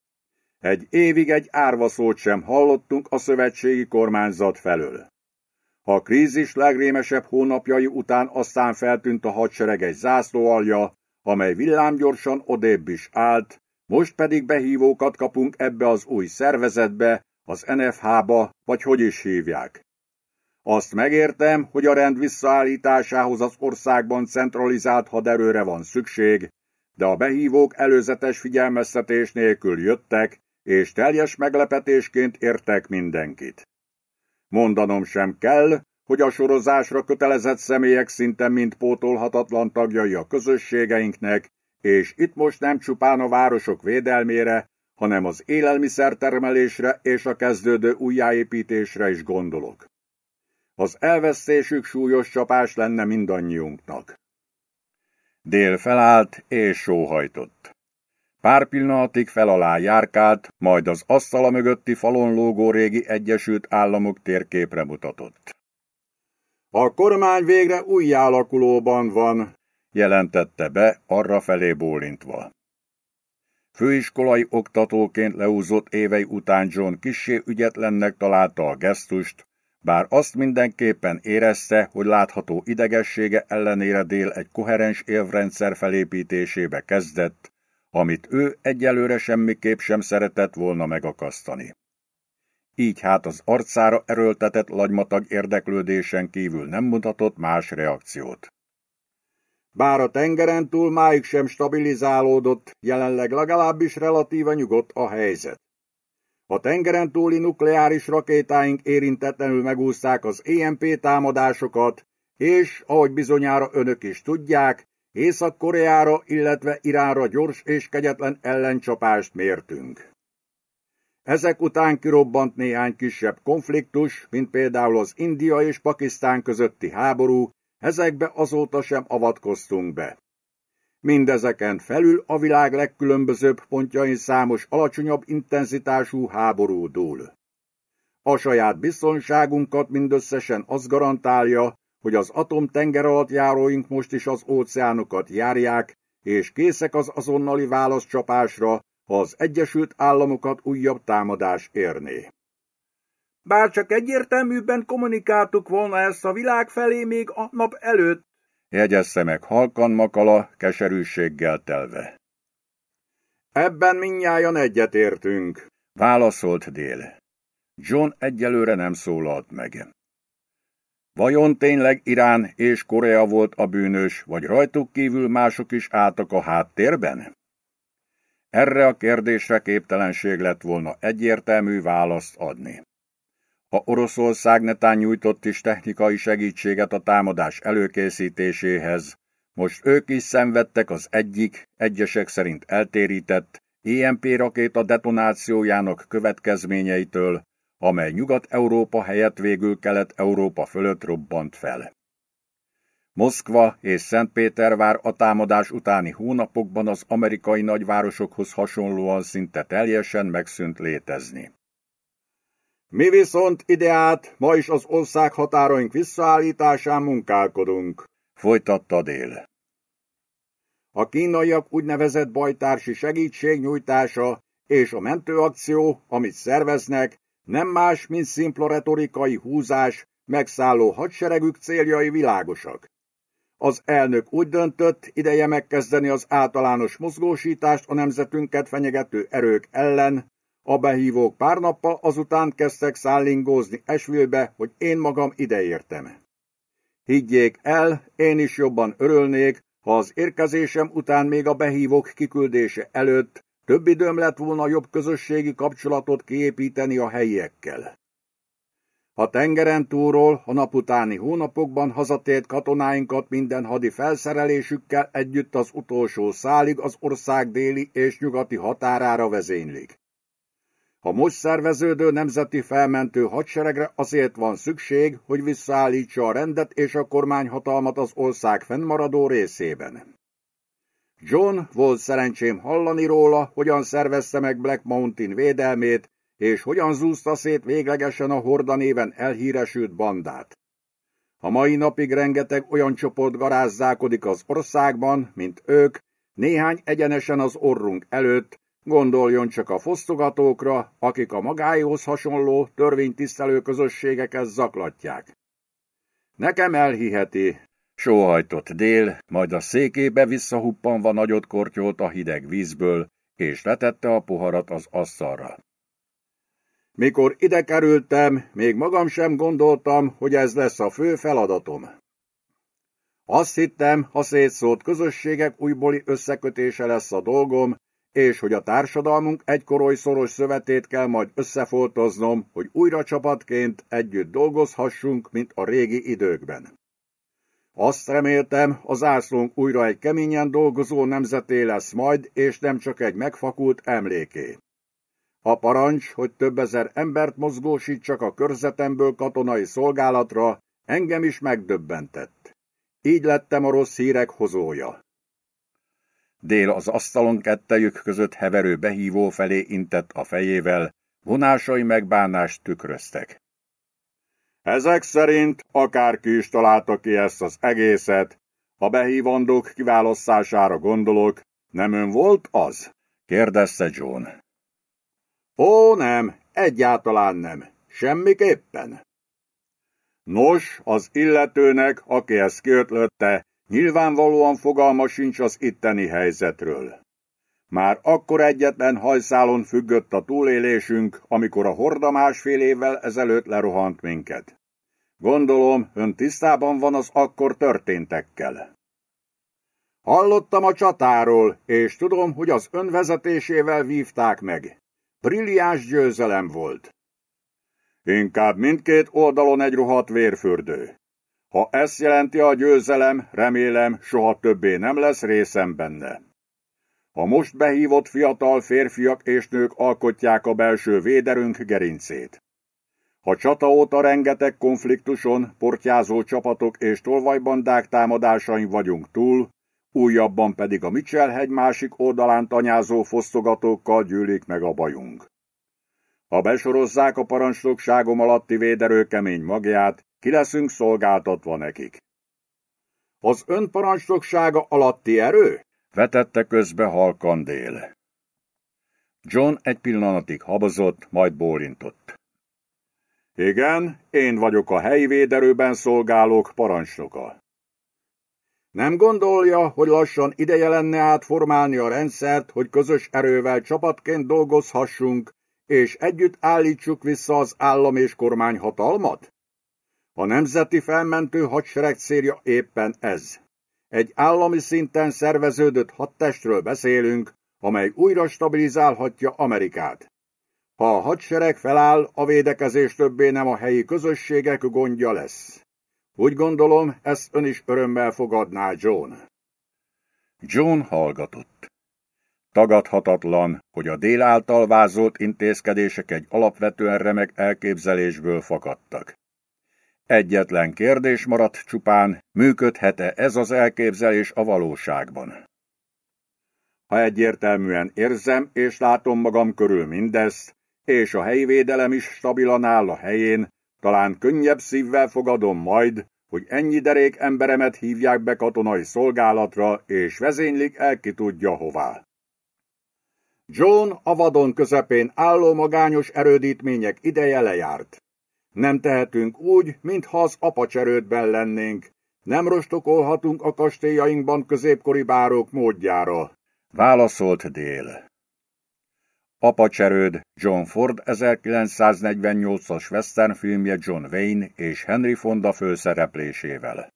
Egy évig egy árva szót sem hallottunk a szövetségi kormányzat felől. A krízis legrémesebb hónapjai után aztán feltűnt a hadsereg egy zászlóalja, amely villámgyorsan odébb is állt, most pedig behívókat kapunk ebbe az új szervezetbe, az NFH-ba, vagy hogy is hívják. Azt megértem, hogy a rend visszaállításához az országban centralizált haderőre van szükség, de a behívók előzetes figyelmeztetés nélkül jöttek, és teljes meglepetésként értek mindenkit. Mondanom sem kell, hogy a sorozásra kötelezett személyek szinte mind pótolhatatlan tagjai a közösségeinknek, és itt most nem csupán a városok védelmére, hanem az élelmiszertermelésre és a kezdődő újjáépítésre is gondolok. Az elvesztésük súlyos csapás lenne mindannyiunknak. Dél felállt és sóhajtott. Pár pillanatig fel alá járkált, majd az asztala mögötti falon lógó régi Egyesült Államok térképre mutatott. A kormány végre újjáalakulóban van, jelentette be arra felé bólintva. Főiskolai oktatóként leúzott évei után John kissé ügyetlennek találta a gesztust, bár azt mindenképpen érezte, hogy látható idegessége ellenére dél egy koherens évrendszer felépítésébe kezdett, amit ő egyelőre semmiképp sem szeretett volna megakasztani. Így hát az arcára erőltetett lagymatag érdeklődésen kívül nem mutatott más reakciót. Bár a tengeren túl máig sem stabilizálódott, jelenleg legalábbis relatíve nyugodt a helyzet. A tengeren túli nukleáris rakétáink érintetlenül megúzták az EMP támadásokat, és, ahogy bizonyára önök is tudják, Észak-Koreára, illetve Iránra gyors és kegyetlen ellencsapást mértünk. Ezek után kirobbant néhány kisebb konfliktus, mint például az India és Pakisztán közötti háború, ezekbe azóta sem avatkoztunk be. Mindezeken felül a világ legkülönbözőbb pontjain számos alacsonyabb intenzitású háború dúl. A saját biztonságunkat mindösszesen az garantálja, hogy az atomtenger alatt járóink most is az óceánokat járják, és készek az azonnali válaszcsapásra, ha az Egyesült Államokat újabb támadás érné. Bár csak egyértelműbben kommunikáltuk volna ezt a világ felé még a nap előtt, jegyezze meg halkan Makala keserűséggel telve. Ebben minnyájan egyetértünk, válaszolt Dél. John egyelőre nem szólalt meg. Vajon tényleg Irán és Korea volt a bűnös, vagy rajtuk kívül mások is álltak a háttérben? Erre a kérdésre képtelenség lett volna egyértelmű választ adni. Ha Oroszország netán nyújtott is technikai segítséget a támadás előkészítéséhez, most ők is szenvedtek az egyik, egyesek szerint eltérített, EMP rakéta detonációjának következményeitől, amely Nyugat-Európa helyett végül Kelet-Európa fölött robbant fel. Moszkva és Szentpétervár a támadás utáni hónapokban az amerikai nagyvárosokhoz hasonlóan szinte teljesen megszűnt létezni. Mi viszont ideát ma is az ország határaink visszaállításán munkálkodunk, folytatta dél. A kínaiak úgynevezett bajtársi segítségnyújtása és a mentőakció, amit szerveznek, nem más, mint szimpla retorikai húzás, megszálló hadseregük céljai világosak. Az elnök úgy döntött, ideje megkezdeni az általános mozgósítást a nemzetünket fenyegető erők ellen, a behívók pár nappal azután kezdtek szállingózni Esvülbe, hogy én magam ideértem. Higgyék el, én is jobban örülnék, ha az érkezésem után még a behívók kiküldése előtt Több időm lett volna jobb közösségi kapcsolatot kiépíteni a helyiekkel. A tengeren túlról a naputáni hónapokban hazatért katonáinkat minden hadi felszerelésükkel együtt az utolsó szálig az ország déli és nyugati határára vezénylik. A most szerveződő nemzeti felmentő hadseregre azért van szükség, hogy visszaállítsa a rendet és a kormányhatalmat az ország fennmaradó részében. John volt szerencsém hallani róla, hogyan szervezte meg Black Mountain védelmét, és hogyan zúzta szét véglegesen a Horda néven elhíresült bandát. A mai napig rengeteg olyan csoport garázzálkodik az országban, mint ők, néhány egyenesen az orrunk előtt, gondoljon csak a fosztogatókra, akik a magáéhoz hasonló törvénytisztelő közösségeket zaklatják. Nekem elhiheti, sóhajtott dél, majd a székébe visszahuppanva nagyot kortyolt a hideg vízből, és letette a poharat az asztalra. Mikor ide kerültem, még magam sem gondoltam, hogy ez lesz a fő feladatom. Azt hittem, ha szétszólt közösségek újbóli összekötése lesz a dolgom, és hogy a társadalmunk egykoroly szoros szövetét kell majd összefoltoznom, hogy újra csapatként együtt dolgozhassunk, mint a régi időkben. Azt reméltem, az ászlónk újra egy keményen dolgozó nemzeté lesz majd, és nem csak egy megfakult emléké. A parancs, hogy több ezer embert mozgósítsak a körzetemből katonai szolgálatra, engem is megdöbbentett. Így lettem a rossz hírek hozója. Dél az asztalon kettejük között heverő behívó felé intett a fejével, vonásai megbánást tükröztek. Ezek szerint akárki is találta ki ezt az egészet, a behívandók kiválasztására gondolok, nem ön volt az? kérdezte John. Ó, nem, egyáltalán nem, semmiképpen. Nos, az illetőnek, aki ezt kiötlötte, nyilvánvalóan fogalma sincs az itteni helyzetről. Már akkor egyetlen hajszálon függött a túlélésünk, amikor a horda másfél évvel ezelőtt lerohant minket. Gondolom, ön tisztában van az akkor történtekkel. Hallottam a csatáról, és tudom, hogy az ön vezetésével vívták meg. Brilliáns győzelem volt. Inkább mindkét oldalon egy rohadt vérfürdő. Ha ezt jelenti a győzelem, remélem, soha többé nem lesz részem benne. A most behívott fiatal férfiak és nők alkotják a belső véderünk gerincét. A csata óta rengeteg konfliktuson, portyázó csapatok és tolvajbandák támadásain vagyunk túl, újabban pedig a Mitchell-hegy másik oldalán tanyázó fosztogatókkal gyűlik meg a bajunk. Ha besorozzák a parancsnokságom alatti véderő kemény magját, ki leszünk szolgáltatva nekik. Az ön parancsnoksága alatti erő? vetette közbe halkan. John egy pillanatig habozott, majd bólintott. Igen, én vagyok a helyi véderőben szolgálók parancsnoka. Nem gondolja, hogy lassan ideje lenne átformálni a rendszert, hogy közös erővel csapatként dolgozhassunk, és együtt állítsuk vissza az állam és kormány hatalmat? A nemzeti felmentő hadsereg célja éppen ez. Egy állami szinten szerveződött hadtestről beszélünk, amely újra stabilizálhatja Amerikát. Ha a hadsereg feláll, a védekezés többé nem a helyi közösségek gondja lesz. Úgy gondolom, ezt ön is örömmel fogadná, John. John hallgatott. Tagadhatatlan, hogy a dél által vázolt intézkedések egy alapvetően remek elképzelésből fakadtak. Egyetlen kérdés maradt csupán, működhet-e ez az elképzelés a valóságban. Ha egyértelműen érzem és látom magam körül mindezt, és a helyi védelem is stabilan áll a helyén, talán könnyebb szívvel fogadom majd, hogy ennyi derék emberemet hívják be katonai szolgálatra, és vezénylik el ki tudja hová. John a vadon közepén álló magányos erődítmények ideje lejárt. Nem tehetünk úgy, mintha az apacserődben lennénk. Nem rostokolhatunk a kastélyainkban középkori bárók módjára. Válaszolt dél. Apacserőd John Ford 1948-as western filmje John Wayne és Henry Fonda főszereplésével.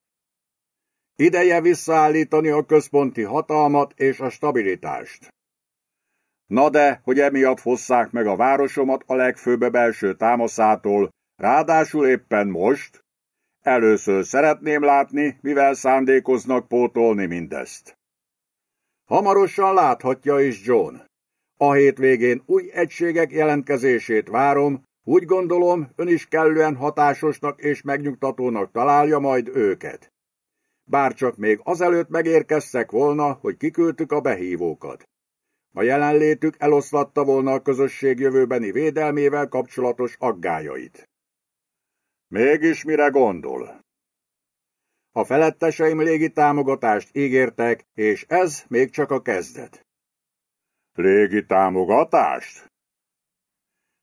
Ideje visszaállítani a központi hatalmat és a stabilitást. Na de, hogy emiatt fosszák meg a városomat a legfőbb belső támaszától, ráadásul éppen most? Először szeretném látni, mivel szándékoznak pótolni mindezt. Hamarosan láthatja is John. A hétvégén új egységek jelentkezését várom, úgy gondolom, ön is kellően hatásosnak és megnyugtatónak találja majd őket. Bárcsak még azelőtt megérkeztek volna, hogy kiküldtük a behívókat. A jelenlétük eloszlatta volna a közösség jövőbeni védelmével kapcsolatos aggájait. Mégis mire gondol? A feletteseim légi támogatást ígértek, és ez még csak a kezdet. Légi támogatást?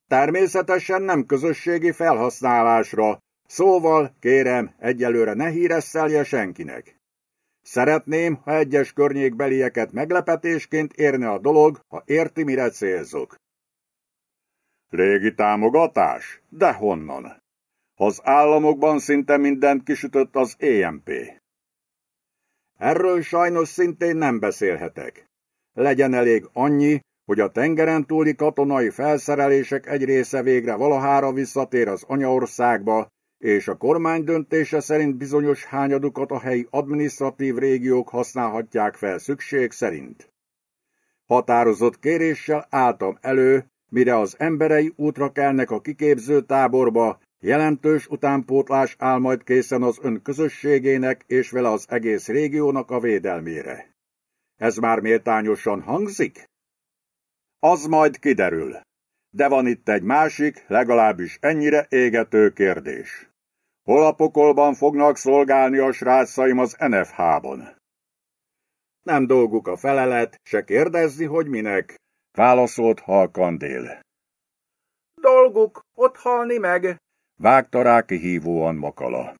Természetesen nem közösségi felhasználásra, szóval, kérem, egyelőre ne híresszelje senkinek. Szeretném, ha egyes környékbelieket meglepetésként érne a dolog, ha érti, mire célzok. Légi támogatás? De honnan? Az államokban szinte mindent kisütött az EMP. Erről sajnos szintén nem beszélhetek. Legyen elég annyi, hogy a tengeren túli katonai felszerelések egy része végre valahára visszatér az anyaországba, és a kormány döntése szerint bizonyos hányadukat a helyi administratív régiók használhatják fel szükség szerint. Határozott kéréssel álltam elő, mire az emberei útra kelnek a kiképző táborba, jelentős utánpótlás áll majd készen az ön közösségének és vele az egész régiónak a védelmére. Ez már méltányosan hangzik? Az majd kiderül. De van itt egy másik, legalábbis ennyire égető kérdés. Hol a pokolban fognak szolgálni a srácaim az NFH-ban? Nem dolguk a felelet, se kérdezni, hogy minek, válaszolt halkan dél. Dolguk, ott halni meg, vágta rá kihívóan Makala.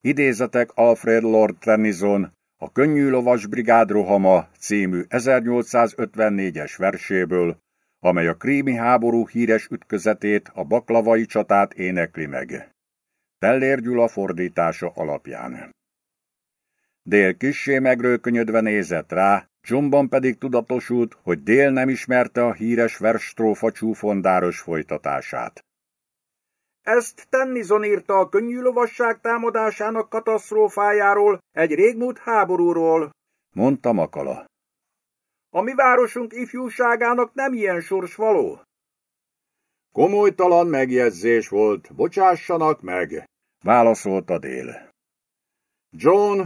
Idézetek Alfred Lord Tennyson, a Könnyű Lovas Brigád rohama című 1854-es verséből, amely a krími háború híres ütközetét, a baklavai csatát énekli meg. Pellér Gyula fordítása alapján. Dél kissé megrőkönyödve nézett rá, Johnban pedig tudatosult, hogy Dél nem ismerte a híres versstrófa csúfondáros folytatását. Ezt Tennison írta a könnyű lovasság támadásának katasztrófájáról, egy régmúlt háborúról, mondta Makala. A mi városunk ifjúságának nem ilyen sors való. Komolytalan megjegyzés volt, bocsássanak meg, válaszolta dél. John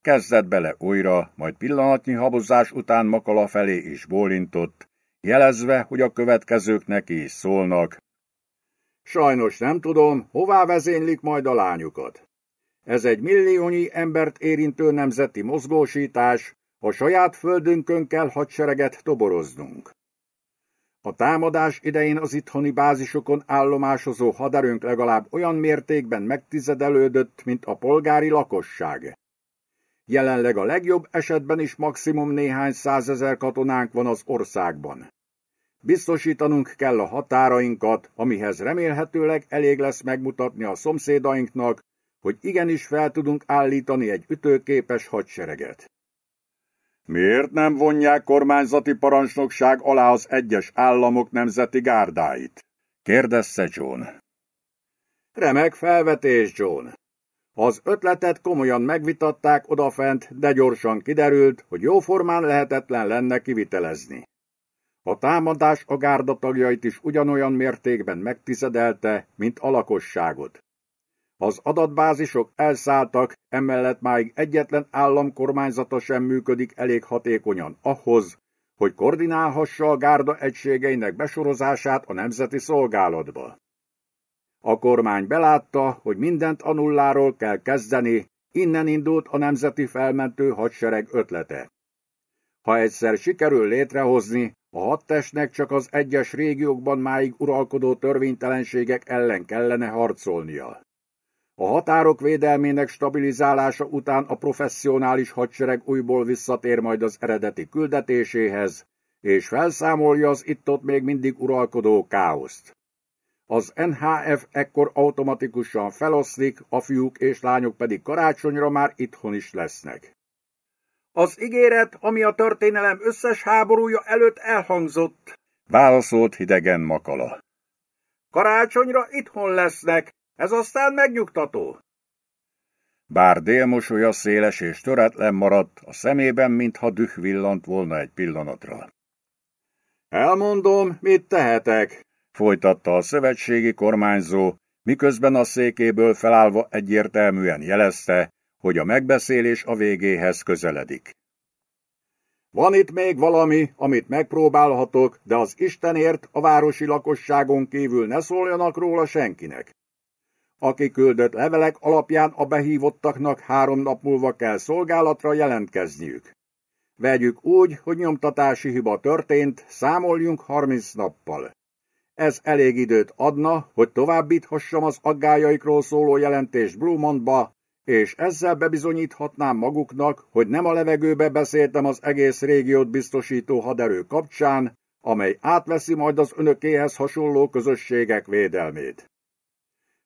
kezdett bele újra, majd pillanatnyi habozás után Makala felé is bólintott, jelezve, hogy a következők neki is szólnak. Sajnos nem tudom, hová vezénylik majd a lányukat. Ez egy milliónyi embert érintő nemzeti mozgósítás, a saját földünkön kell hadsereget toboroznunk. A támadás idején az itthoni bázisokon állomásozó haderőnk legalább olyan mértékben megtizedelődött, mint a polgári lakosság. Jelenleg a legjobb esetben is maximum néhány százezer katonánk van az országban. Biztosítanunk kell a határainkat, amihez remélhetőleg elég lesz megmutatni a szomszédainknak, hogy igenis fel tudunk állítani egy ütőképes hadsereget. Miért nem vonják kormányzati parancsnokság alá az egyes államok nemzeti gárdáit? kérdezte John. Remek felvetés, John. Az ötletet komolyan megvitatták odafent, de gyorsan kiderült, hogy jóformán lehetetlen lenne kivitelezni. A támadás a gárda tagjait is ugyanolyan mértékben megtizedelte, mint a lakosságot. Az adatbázisok elszálltak, emellett máig egyetlen államkormányzata sem működik elég hatékonyan ahhoz, hogy koordinálhassa a gárda egységeinek besorozását a nemzeti szolgálatba. A kormány belátta, hogy mindent a nulláról kell kezdeni, innen indult a nemzeti felmentő hadsereg ötlete. Ha egyszer sikerül létrehozni, a hadtestnek csak az egyes régiókban máig uralkodó törvénytelenségek ellen kellene harcolnia. A határok védelmének stabilizálása után a professzionális hadsereg újból visszatér majd az eredeti küldetéséhez, és felszámolja az itt-ott még mindig uralkodó káoszt. Az NHF ekkor automatikusan feloszlik, a fiúk és lányok pedig karácsonyra már itthon is lesznek. Az ígéret, ami a történelem összes háborúja előtt elhangzott. Válaszolt hidegen Makala. Karácsonyra itthon lesznek, ez aztán megnyugtató. Bár délmosolya széles és töretlen maradt, a szemében mintha düh villant volna egy pillanatra. Elmondom, mit tehetek, folytatta a szövetségi kormányzó, miközben a székéből felállva egyértelműen jelezte, hogy a megbeszélés a végéhez közeledik. Van itt még valami, amit megpróbálhatok, de az Istenért a városi lakosságon kívül ne szóljanak róla senkinek. Aki küldött levelek alapján a behívottaknak három nap múlva kell szolgálatra jelentkezniük. Vegyük úgy, hogy nyomtatási hiba történt, számoljunk 30 nappal. Ez elég időt adna, hogy továbbíthassam az aggájaikról szóló jelentést Blumondba, és ezzel bebizonyíthatnám maguknak, hogy nem a levegőbe beszéltem az egész régiót biztosító haderő kapcsán, amely átveszi majd az önökéhez hasonló közösségek védelmét.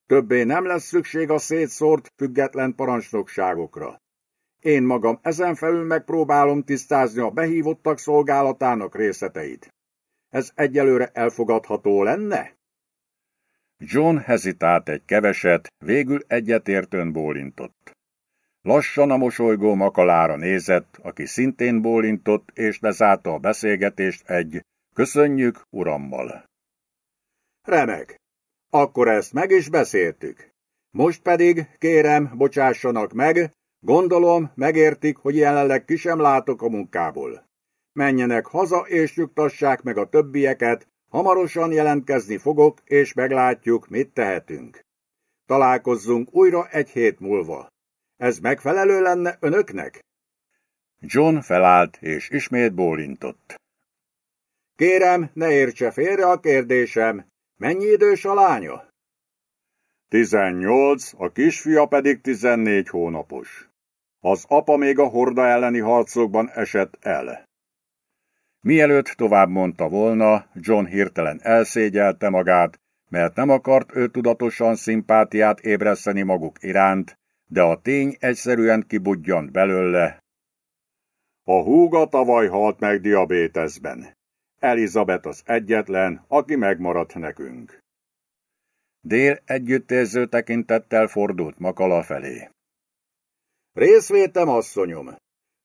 Többé nem lesz szükség a szétszórt, független parancsnokságokra. Én magam ezen felül megpróbálom tisztázni a behívottak szolgálatának részleteit. Ez egyelőre elfogadható lenne? John hezitált egy keveset, végül egyetértőn bólintott. Lassan a mosolygó makalára nézett, aki szintén bólintott, és lezárta a beszélgetést egy köszönjük, urammal. Remek. Akkor ezt meg is beszéltük. Most pedig, kérem, bocsássanak meg, gondolom, megértik, hogy jelenleg ki sem látok a munkából. Menjenek haza és nyugtassák meg a többieket, hamarosan jelentkezni fogok, és meglátjuk, mit tehetünk. Találkozzunk újra egy hét múlva. Ez megfelelő lenne önöknek? John felállt, és ismét bólintott. Kérem, ne értse félre a kérdésem, Mennyi idős a lánya? Tizennyolc, a kisfia pedig tizennégy hónapos. Az apa még a horda elleni harcokban esett el. Mielőtt tovább mondta volna, John hirtelen elszégyelte magát, mert nem akart ő tudatosan szimpátiát ébreszteni maguk iránt, de a tény egyszerűen kibudjant belőle. A húga tavaly halt meg diabéteszben. Elizabeth az egyetlen, aki megmaradt nekünk. Dél együttérző tekintettel fordult Makala felé. Részvétem, asszonyom.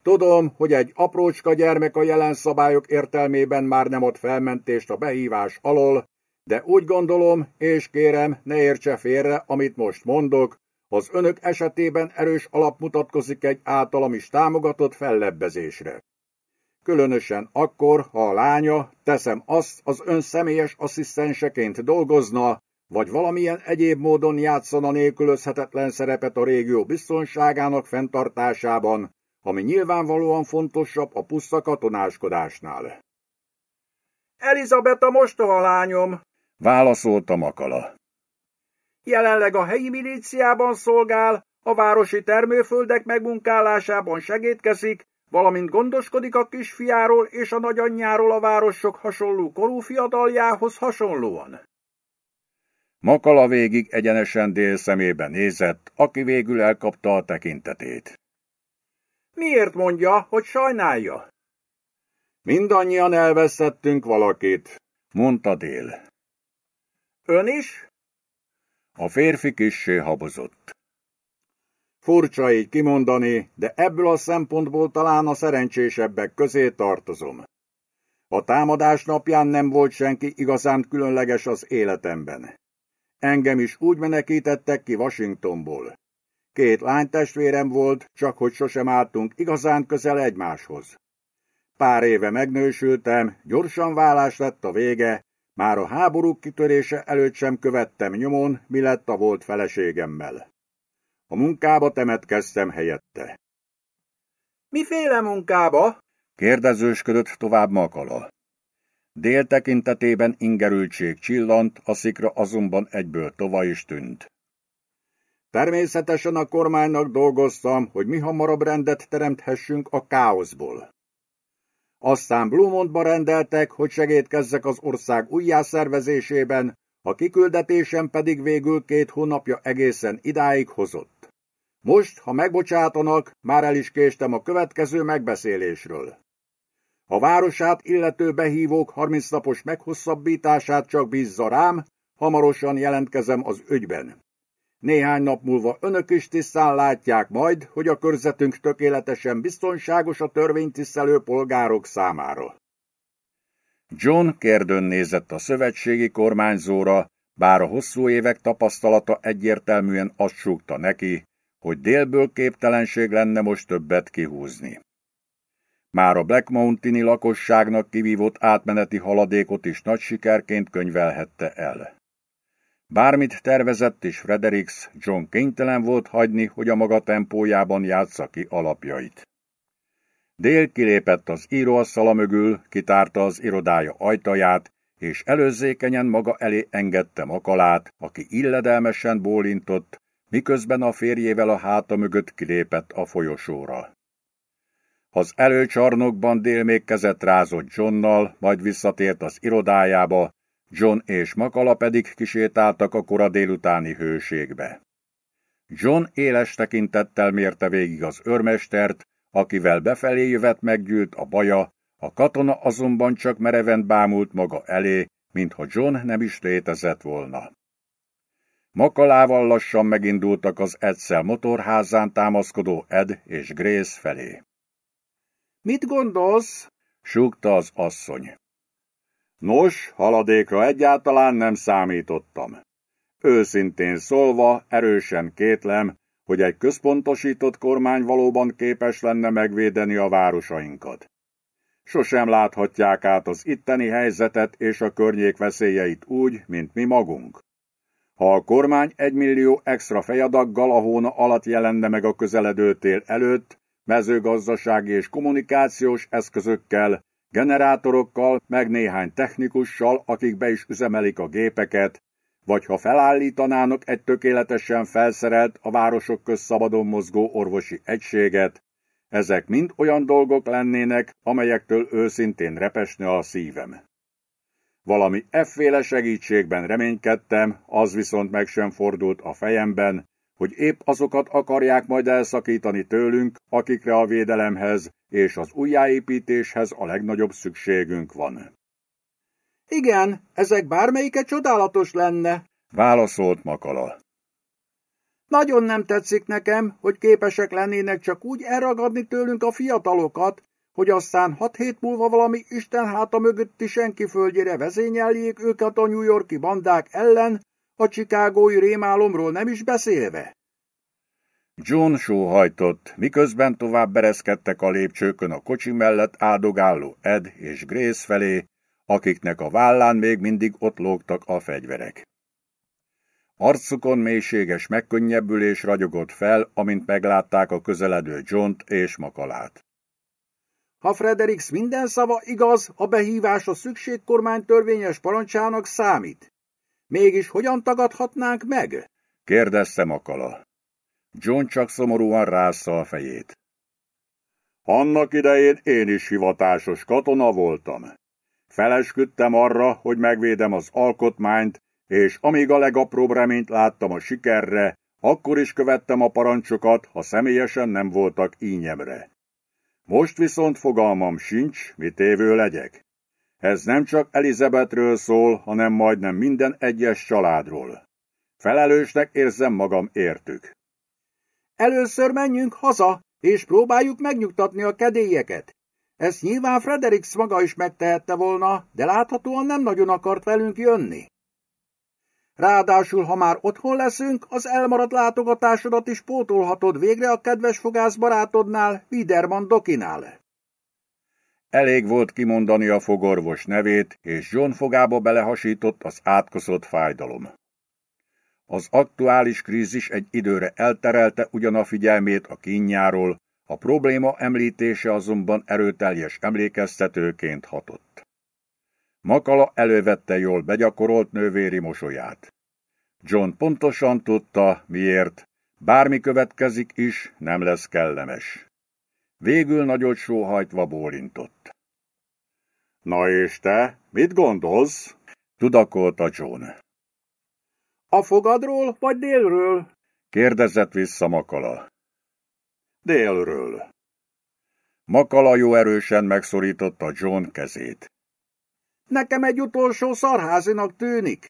Tudom, hogy egy aprócska gyermek a jelen szabályok értelmében már nem ad felmentést a behívás alól, de úgy gondolom, és kérem, ne értse félre, amit most mondok, az önök esetében erős alap mutatkozik egy általam is támogatott fellebbezésre. Különösen akkor, ha a lánya, teszem azt, az ön személyes asszisztenseként dolgozna, vagy valamilyen egyéb módon játszana nélkülözhetetlen szerepet a régió biztonságának fenntartásában, ami nyilvánvalóan fontosabb a puszta katonáskodásnál. Elizabeth a mostoha lányom, válaszolta Makala. Jelenleg a helyi milíciában szolgál, a városi termőföldek megmunkálásában segítkezik, valamint gondoskodik a kisfiáról és a nagyanyjáról a városok hasonló korú fiataljához hasonlóan. Makala végig egyenesen dél szemébe nézett, aki végül elkapta a tekintetét. Miért mondja, hogy sajnálja? Mindannyian elvesztettünk valakit, mondta dél. Ön is? A férfi kissé habozott. Furcsa így kimondani, de ebből a szempontból talán a szerencsésebbek közé tartozom. A támadás napján nem volt senki igazán különleges az életemben. Engem is úgy menekítettek ki Washingtonból. Két lánytestvérem volt, csak hogy sosem álltunk igazán közel egymáshoz. Pár éve megnősültem, gyorsan vállás lett a vége, már a háborúk kitörése előtt sem követtem nyomon, mi lett a volt feleségemmel. A munkába temetkeztem helyette. Miféle munkába? kérdezősködött tovább Makala. Dél tekintetében ingerültség csillant, a szikra azonban egyből tova is tűnt. Természetesen a kormánynak dolgoztam, hogy mi hamarabb rendet teremthessünk a káoszból. Aztán Blumondba rendeltek, hogy segítkezzek az ország újjászervezésében, a kiküldetésem pedig végül két hónapja egészen idáig hozott. Most, ha megbocsátanak, már el is késtem a következő megbeszélésről. A városát illető behívók 30 napos meghosszabbítását csak bízza rám, hamarosan jelentkezem az ügyben. Néhány nap múlva önök is tisztán látják majd, hogy a körzetünk tökéletesen biztonságos a törvénytisztelő polgárok számára. John kérdőn nézett a szövetségi kormányzóra, bár a hosszú évek tapasztalata egyértelműen azt súgta neki, hogy délből képtelenség lenne most többet kihúzni. Már a Black Mountaini lakosságnak kivívott átmeneti haladékot is nagy sikerként könyvelhette el. Bármit tervezett is Fredericks, John kénytelen volt hagyni, hogy a maga tempójában játsza ki alapjait. Dél kilépett az íróasztala mögül, kitárta az irodája ajtaját, és előzzékenyen maga elé engedte Makalát, aki illedelmesen bólintott, miközben a férjével a háta mögött kilépett a folyosóra. Az előcsarnokban Dél még kezet rázott Johnnal, majd visszatért az irodájába, John és Makala pedig kisétáltak a kora délutáni hőségbe. John éles tekintettel mérte végig az örmestert, akivel befelé jövet meggyűlt a baja, a katona azonban csak mereven bámult maga elé, mintha John nem is létezett volna. Makalával lassan megindultak az Edszel motorházán támaszkodó Ed és Grace felé. Mit gondolsz? súgta az asszony. Nos, haladékra egyáltalán nem számítottam. Őszintén szólva, erősen kétlem, hogy egy központosított kormány valóban képes lenne megvédeni a városainkat. Sosem láthatják át az itteni helyzetet és a környék veszélyeit úgy, mint mi magunk. Ha a kormány egymillió extra fejadaggal a hóna alatt jelenne meg a közeledő tél előtt, mezőgazdasági és kommunikációs eszközökkel, generátorokkal, meg néhány technikussal, akik be is üzemelik a gépeket, vagy ha felállítanának egy tökéletesen felszerelt, a városok köz szabadon mozgó orvosi egységet, ezek mind olyan dolgok lennének, amelyektől őszintén repesne a szívem. Valami efféle segítségben reménykedtem, az viszont meg sem fordult a fejemben, hogy épp azokat akarják majd elszakítani tőlünk, akikre a védelemhez és az újjáépítéshez a legnagyobb szükségünk van. Igen, ezek bármelyike csodálatos lenne, válaszolt Makala. Nagyon nem tetszik nekem, hogy képesek lennének csak úgy elragadni tőlünk a fiatalokat, hogy aztán hat hét múlva valami Isten háta mögötti senki földjére vezényeljék őket a New Yorki bandák ellen, a csikágói rémálomról nem is beszélve. John sóhajtott, miközben tovább bereszkedtek a lépcsőkön a kocsi mellett áldogáló Ed és Grace felé, akiknek a vállán még mindig ott lógtak a fegyverek. Arcukon mélységes megkönnyebbülés ragyogott fel, amint meglátták a közeledő john és Makalát. Ha Fredericks minden szava igaz, a behívás a szükségkormány törvényes parancsának számít. Mégis hogyan tagadhatnánk meg? kérdezte Makala. John csak szomorúan rásza a fejét. Annak idején én is hivatásos katona voltam. Felesküdtem arra, hogy megvédem az alkotmányt, és amíg a legapróbb reményt láttam a sikerre, akkor is követtem a parancsokat, ha személyesen nem voltak ínyemre. Most viszont fogalmam sincs, mit évő legyek. Ez nem csak Elizabethről szól, hanem majdnem minden egyes családról. Felelősnek érzem magam értük. Először menjünk haza, és próbáljuk megnyugtatni a kedélyeket. Ezt nyilván Fredericks maga is megtehette volna, de láthatóan nem nagyon akart velünk jönni. Ráadásul, ha már otthon leszünk, az elmaradt látogatásodat is pótolhatod végre a kedves fogász barátodnál, Widerman Dokinál. Elég volt kimondani a fogorvos nevét, és John fogába belehasított az átkozott fájdalom. Az aktuális krízis egy időre elterelte ugyan a figyelmét a kínjáról, a probléma említése azonban erőteljes emlékeztetőként hatott. Makala elővette jól begyakorolt nővéri mosolyát. John pontosan tudta, miért, bármi következik is, nem lesz kellemes. Végül nagyot sóhajtva bólintott. Na és te, mit gondolsz? tudakolta John. A fogadról vagy délről? kérdezett vissza Makala. Délről. Makalajó erősen megszorította John kezét. Nekem egy utolsó szarházinak tűnik.